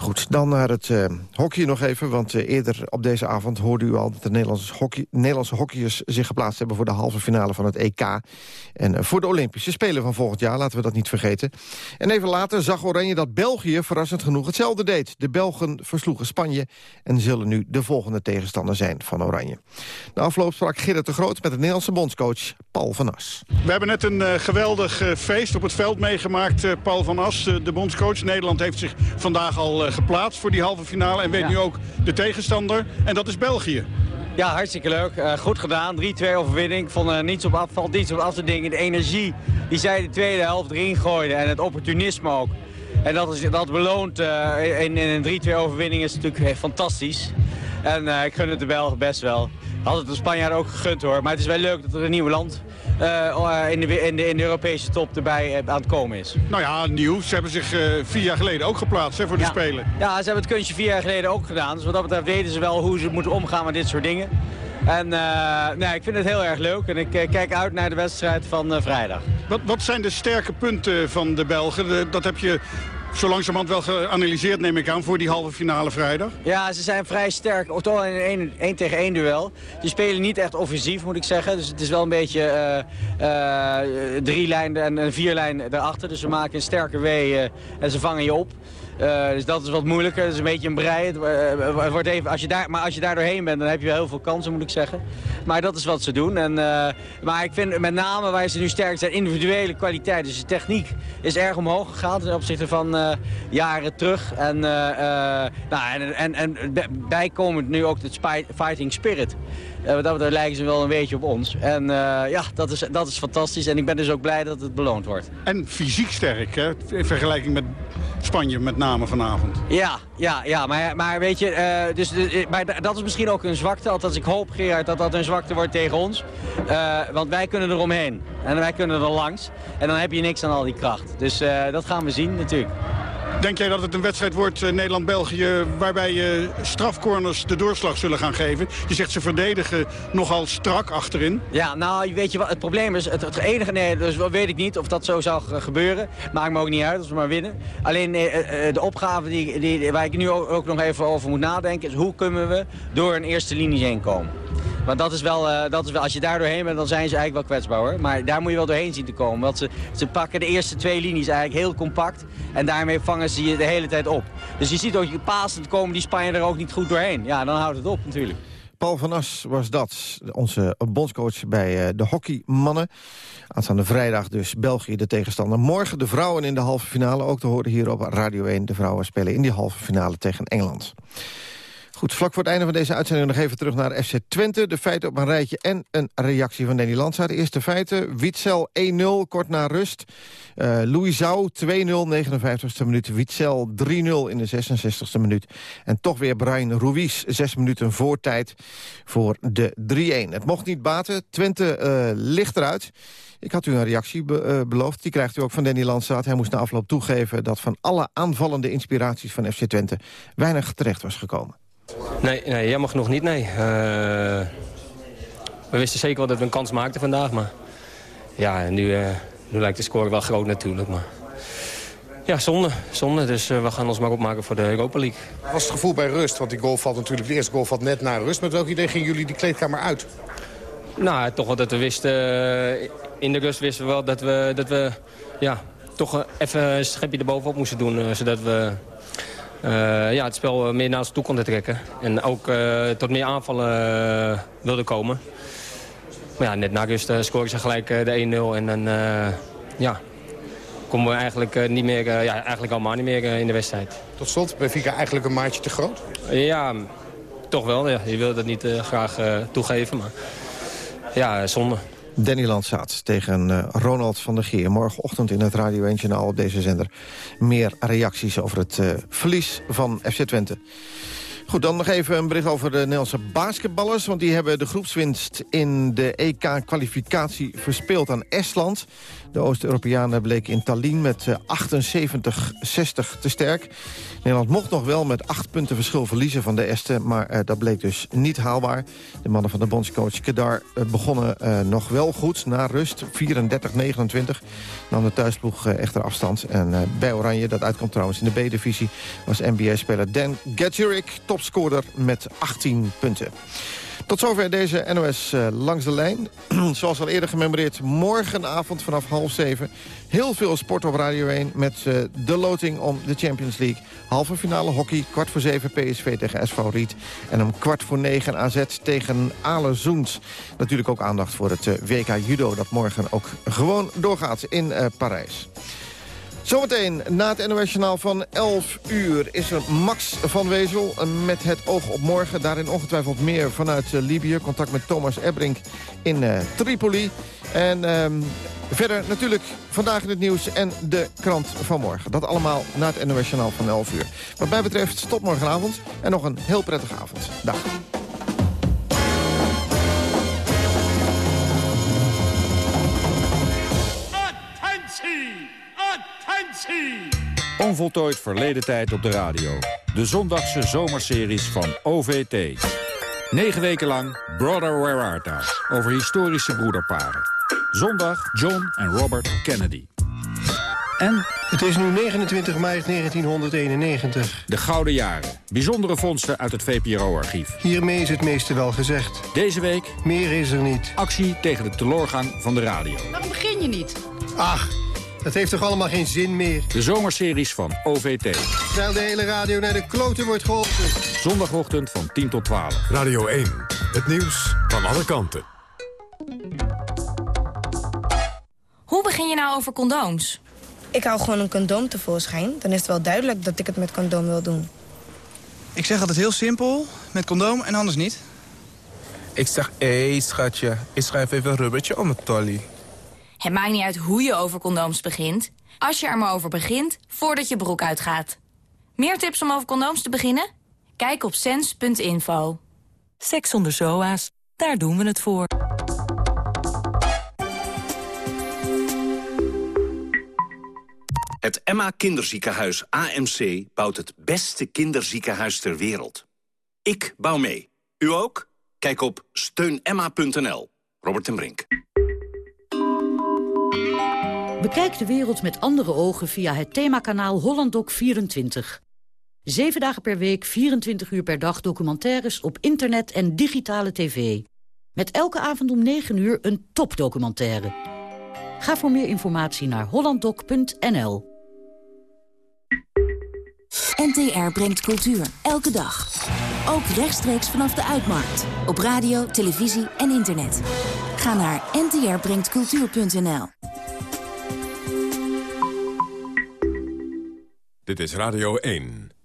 Goed, dan naar het uh, hockey nog even. Want uh, eerder op deze avond hoorde u al dat de Nederlandse, hockey, Nederlandse hockeyers zich geplaatst hebben... voor de halve finale van het EK. En uh, voor de Olympische Spelen van volgend jaar, laten we dat niet vergeten. En even later zag Oranje dat België verrassend genoeg hetzelfde deed. De Belgen versloegen Spanje en zullen nu de volgende tegenstander zijn van Oranje. De afloop sprak Gerrit de Groot met de Nederlandse bondscoach Paul van As. We hebben net een geweldig feest op het veld meegemaakt, Paul van As, de bondscoach. Nederland heeft zich vandaag al eh, geplaatst voor die halve finale. En weet nu ook de tegenstander. En dat is België. Ja, hartstikke leuk. Uh, goed gedaan. 3-2 overwinning. Ik vond uh, niets op afval, niets op af te dingen. De energie die zij de tweede helft erin gooiden. En het opportunisme ook. En dat, is, dat beloont uh, in, in, een 3-2 overwinning is natuurlijk fantastisch. En ik gun het de Belgen best wel. Had het de Spanjaarden ook gegund hoor. Maar het is wel leuk dat er een nieuw land uh, in, de, in, de, in, de, Europese top erbij uh, aan het komen is. Nou ja, nieuw. Ze hebben zich uh, vier jaar geleden ook geplaatst hè, voor de Spelen. Ja, ze hebben het kunstje vier jaar geleden ook gedaan. Dus wat dat betreft weten ze wel hoe ze moeten omgaan met dit soort dingen. En nee, ik vind het heel erg leuk en ik kijk uit naar de wedstrijd van vrijdag. Wat, wat zijn de sterke punten van de Belgen? Dat heb je zo langzamerhand wel geanalyseerd, neem ik aan, voor die halve finale vrijdag? Ja, ze zijn vrij sterk. Toch in een 1 tegen 1 duel. Ze spelen niet echt offensief, moet ik zeggen. Dus het is wel een beetje uh, drie lijnen en een vier lijn daarachter. Dus ze maken een sterke W uh, en ze vangen je op. Uh, dus dat is wat moeilijker. Het is een beetje een brei. Het, uh, wordt even, als je daar, maar als je daar doorheen bent, dan heb je wel heel veel kansen, moet ik zeggen. Maar dat is wat ze doen. En, maar ik vind met name waar ze nu sterk zijn, individuele kwaliteit. Dus de techniek is erg omhoog gegaan ten opzichte van jaren terug. En, nou, en, en, en bijkomend nu ook het fighting spirit. Uh, dat lijken ze wel een beetje op ons. En uh, ja, dat is, dat is fantastisch. En ik ben dus ook blij dat het beloond wordt. En fysiek sterk, hè? In vergelijking met Spanje met name vanavond. Ja, ja, ja maar, maar weet je, uh, dus, maar dat is misschien ook een zwakte. Althans, ik hoop, Gerard, dat dat een zwakte wordt tegen ons. want wij kunnen er omheen. En wij kunnen er langs. En dan heb je niks aan al die kracht. Dus dat gaan we zien natuurlijk. Denk jij dat het een wedstrijd wordt, uh, Nederland-België... waarbij uh, strafcorners de doorslag zullen gaan geven? Je zegt ze verdedigen nogal strak achterin. Ja, nou, weet je wat het probleem is? Het, het enige, nee, dus weet ik niet of dat zo zou gebeuren. Maakt me ook niet uit als we maar winnen. Alleen uh, de opgave die, die, waar ik nu ook, nog even over moet nadenken... is hoe kunnen we door een eerste linie heen komen? Want dat is, wel, uh, dat is wel, als je daar doorheen bent, dan zijn ze eigenlijk wel kwetsbaar hoor. Maar daar moet je wel doorheen zien te komen. Want ze, ze pakken de eerste twee linies eigenlijk heel compact. En daarmee vangen ze je de hele tijd op. Dus je ziet ook, je pasend komen die Spanje er ook niet goed doorheen. Ja, dan houdt het op natuurlijk. Paul van As was dat, onze bondscoach bij uh, de hockeymannen. Aanstaande vrijdag dus België de tegenstander. Morgen de vrouwen in de halve finale, ook te horen hier op Radio 1. De vrouwen spelen in die halve finale tegen Engeland. Goed, vlak voor het einde van deze uitzending nog even terug naar FC Twente. De feiten op een rijtje en een reactie van Danny Landsa. De eerste feiten, Witzel 1-0, kort na rust. Uh, Louis Zou 2-0, 59ste minuut. Witzel 3-0 in de 66ste minuut. En toch weer Brian Ruiz, 6 minuten voor tijd voor de 3-1. Het mocht niet baten, Twente uh, ligt eruit. Ik had u een reactie be uh, beloofd. Die krijgt u ook van Danny Landsaat. Hij moest na afloop toegeven dat van alle aanvallende inspiraties van FC Twente... weinig terecht was gekomen. Nee, nee jammer genoeg niet, nee. Uh, we wisten zeker wel dat we een kans maakten vandaag, maar... Ja, nu, uh, nu lijkt de score wel groot natuurlijk, maar... Ja, zonde. zonde. Dus uh, we gaan ons maar opmaken voor de Europa League. Wat was het gevoel bij rust? Want die goal valt natuurlijk, de eerste goal valt net na rust. Met welk idee gingen jullie die kleedkamer uit? Nou, toch wel dat we wisten... In de rust wisten we wel dat we, dat we ja, toch even een schepje erbovenop moesten doen. zodat we ja, het spel meer naar ons toe konden trekken. En ook uh, tot meer aanvallen wilden komen. Maar ja, net na rust scoren ze gelijk de 1-0. En dan ja, komen we eigenlijk, niet meer, ja, eigenlijk allemaal niet meer in de wedstrijd. Tot slot, Benfica eigenlijk een maatje te groot? Ja, toch wel. Ja. Je wil dat niet graag toegeven, maar ja, zonde. Danny Landsaat tegen uh, Ronald van der Geer. Morgenochtend in het Radio 1 Journaal op deze zender. Meer reacties over het uh, verlies van FC Twente. Goed, dan nog even een bericht over de Nederlandse basketballers. Want die hebben de groepswinst in de EK-kwalificatie verspeeld aan Estland. De Oost-Europeanen bleken in Tallinn met 78-60 te sterk. Nederland mocht nog wel met acht punten verschil verliezen van de Esten... maar uh, dat bleek dus niet haalbaar. De mannen van de bondscoach Kedar uh, begonnen nog wel goed na rust. 34-29 nam de thuisploeg echter afstand. En bij Oranje, dat uitkomt trouwens in de B-divisie... was NBA-speler Dan Gadjurik topscorer met 18 punten. Tot zover deze NOS uh, langs de lijn. Zoals al eerder gememoreerd, morgenavond vanaf half zeven... heel veel sport op Radio 1 met uh, de loting om de Champions League. Halve finale hockey, kwart voor zeven PSV tegen SV Riet... en om kwart voor negen AZ tegen Ale Zoens. Natuurlijk ook aandacht voor het uh, WK Judo... dat morgen ook gewoon doorgaat in Parijs. Zometeen na het NOS van 11 uur is er Max van Wezel met het oog op morgen. Daarin ongetwijfeld meer vanuit Libië. Contact met Thomas Ebrink in uh, Tripoli. En um, verder natuurlijk vandaag in het nieuws en de krant van morgen. Dat allemaal na het NOS van 11 uur. Wat mij betreft tot morgenavond en nog een heel prettige avond. Dag. Onvoltooid verleden tijd op de radio. De zondagse zomerseries van OVT. Negen weken lang Brother Where Art Thou? Over historische broederparen. Zondag John en Robert Kennedy. En... Het is nu 29 mei 1991. De Gouden Jaren. Bijzondere vondsten uit het VPRO-archief. Hiermee is het meeste wel gezegd. Deze week... Meer is er niet. Actie tegen de teleurgang van de radio. Waarom begin je niet? Ach... Dat heeft toch allemaal geen zin meer? De zomerseries van OVT. Terwijl de hele radio naar de kloten wordt geholpen. Zondagochtend van 10 tot 12. Radio 1. Het nieuws van alle kanten. Hoe begin je nou over condooms? Ik hou gewoon een condoom tevoorschijn. Dan is het wel duidelijk dat ik het met condoom wil doen. Ik zeg altijd heel simpel, met condoom en anders niet. Ik zeg, hé hey, schatje, ik schrijf even een rubbertje om het tolly. Het maakt niet uit hoe je over condooms begint. Als je er maar over begint, voordat je broek uitgaat. Meer tips om over condooms te beginnen? Kijk op sens.info. Seks zonder zoa's, daar doen we het voor. Het Emma Kinderziekenhuis AMC bouwt het beste kinderziekenhuis ter wereld. Ik bouw mee. U ook? Kijk op steunemma.nl. Robert en Brink. Bekijk de wereld met andere ogen via het themakanaal HollandDoc24. Zeven dagen per week, 24 uur per dag documentaires op internet en digitale tv. Met elke avond om 9 uur een topdocumentaire. Ga voor meer informatie naar hollanddoc.nl. NTR brengt cultuur, elke dag. Ook rechtstreeks vanaf de Uitmarkt. Op radio, televisie en internet. Ga naar ntrbrengtcultuur.nl. Dit is Radio 1.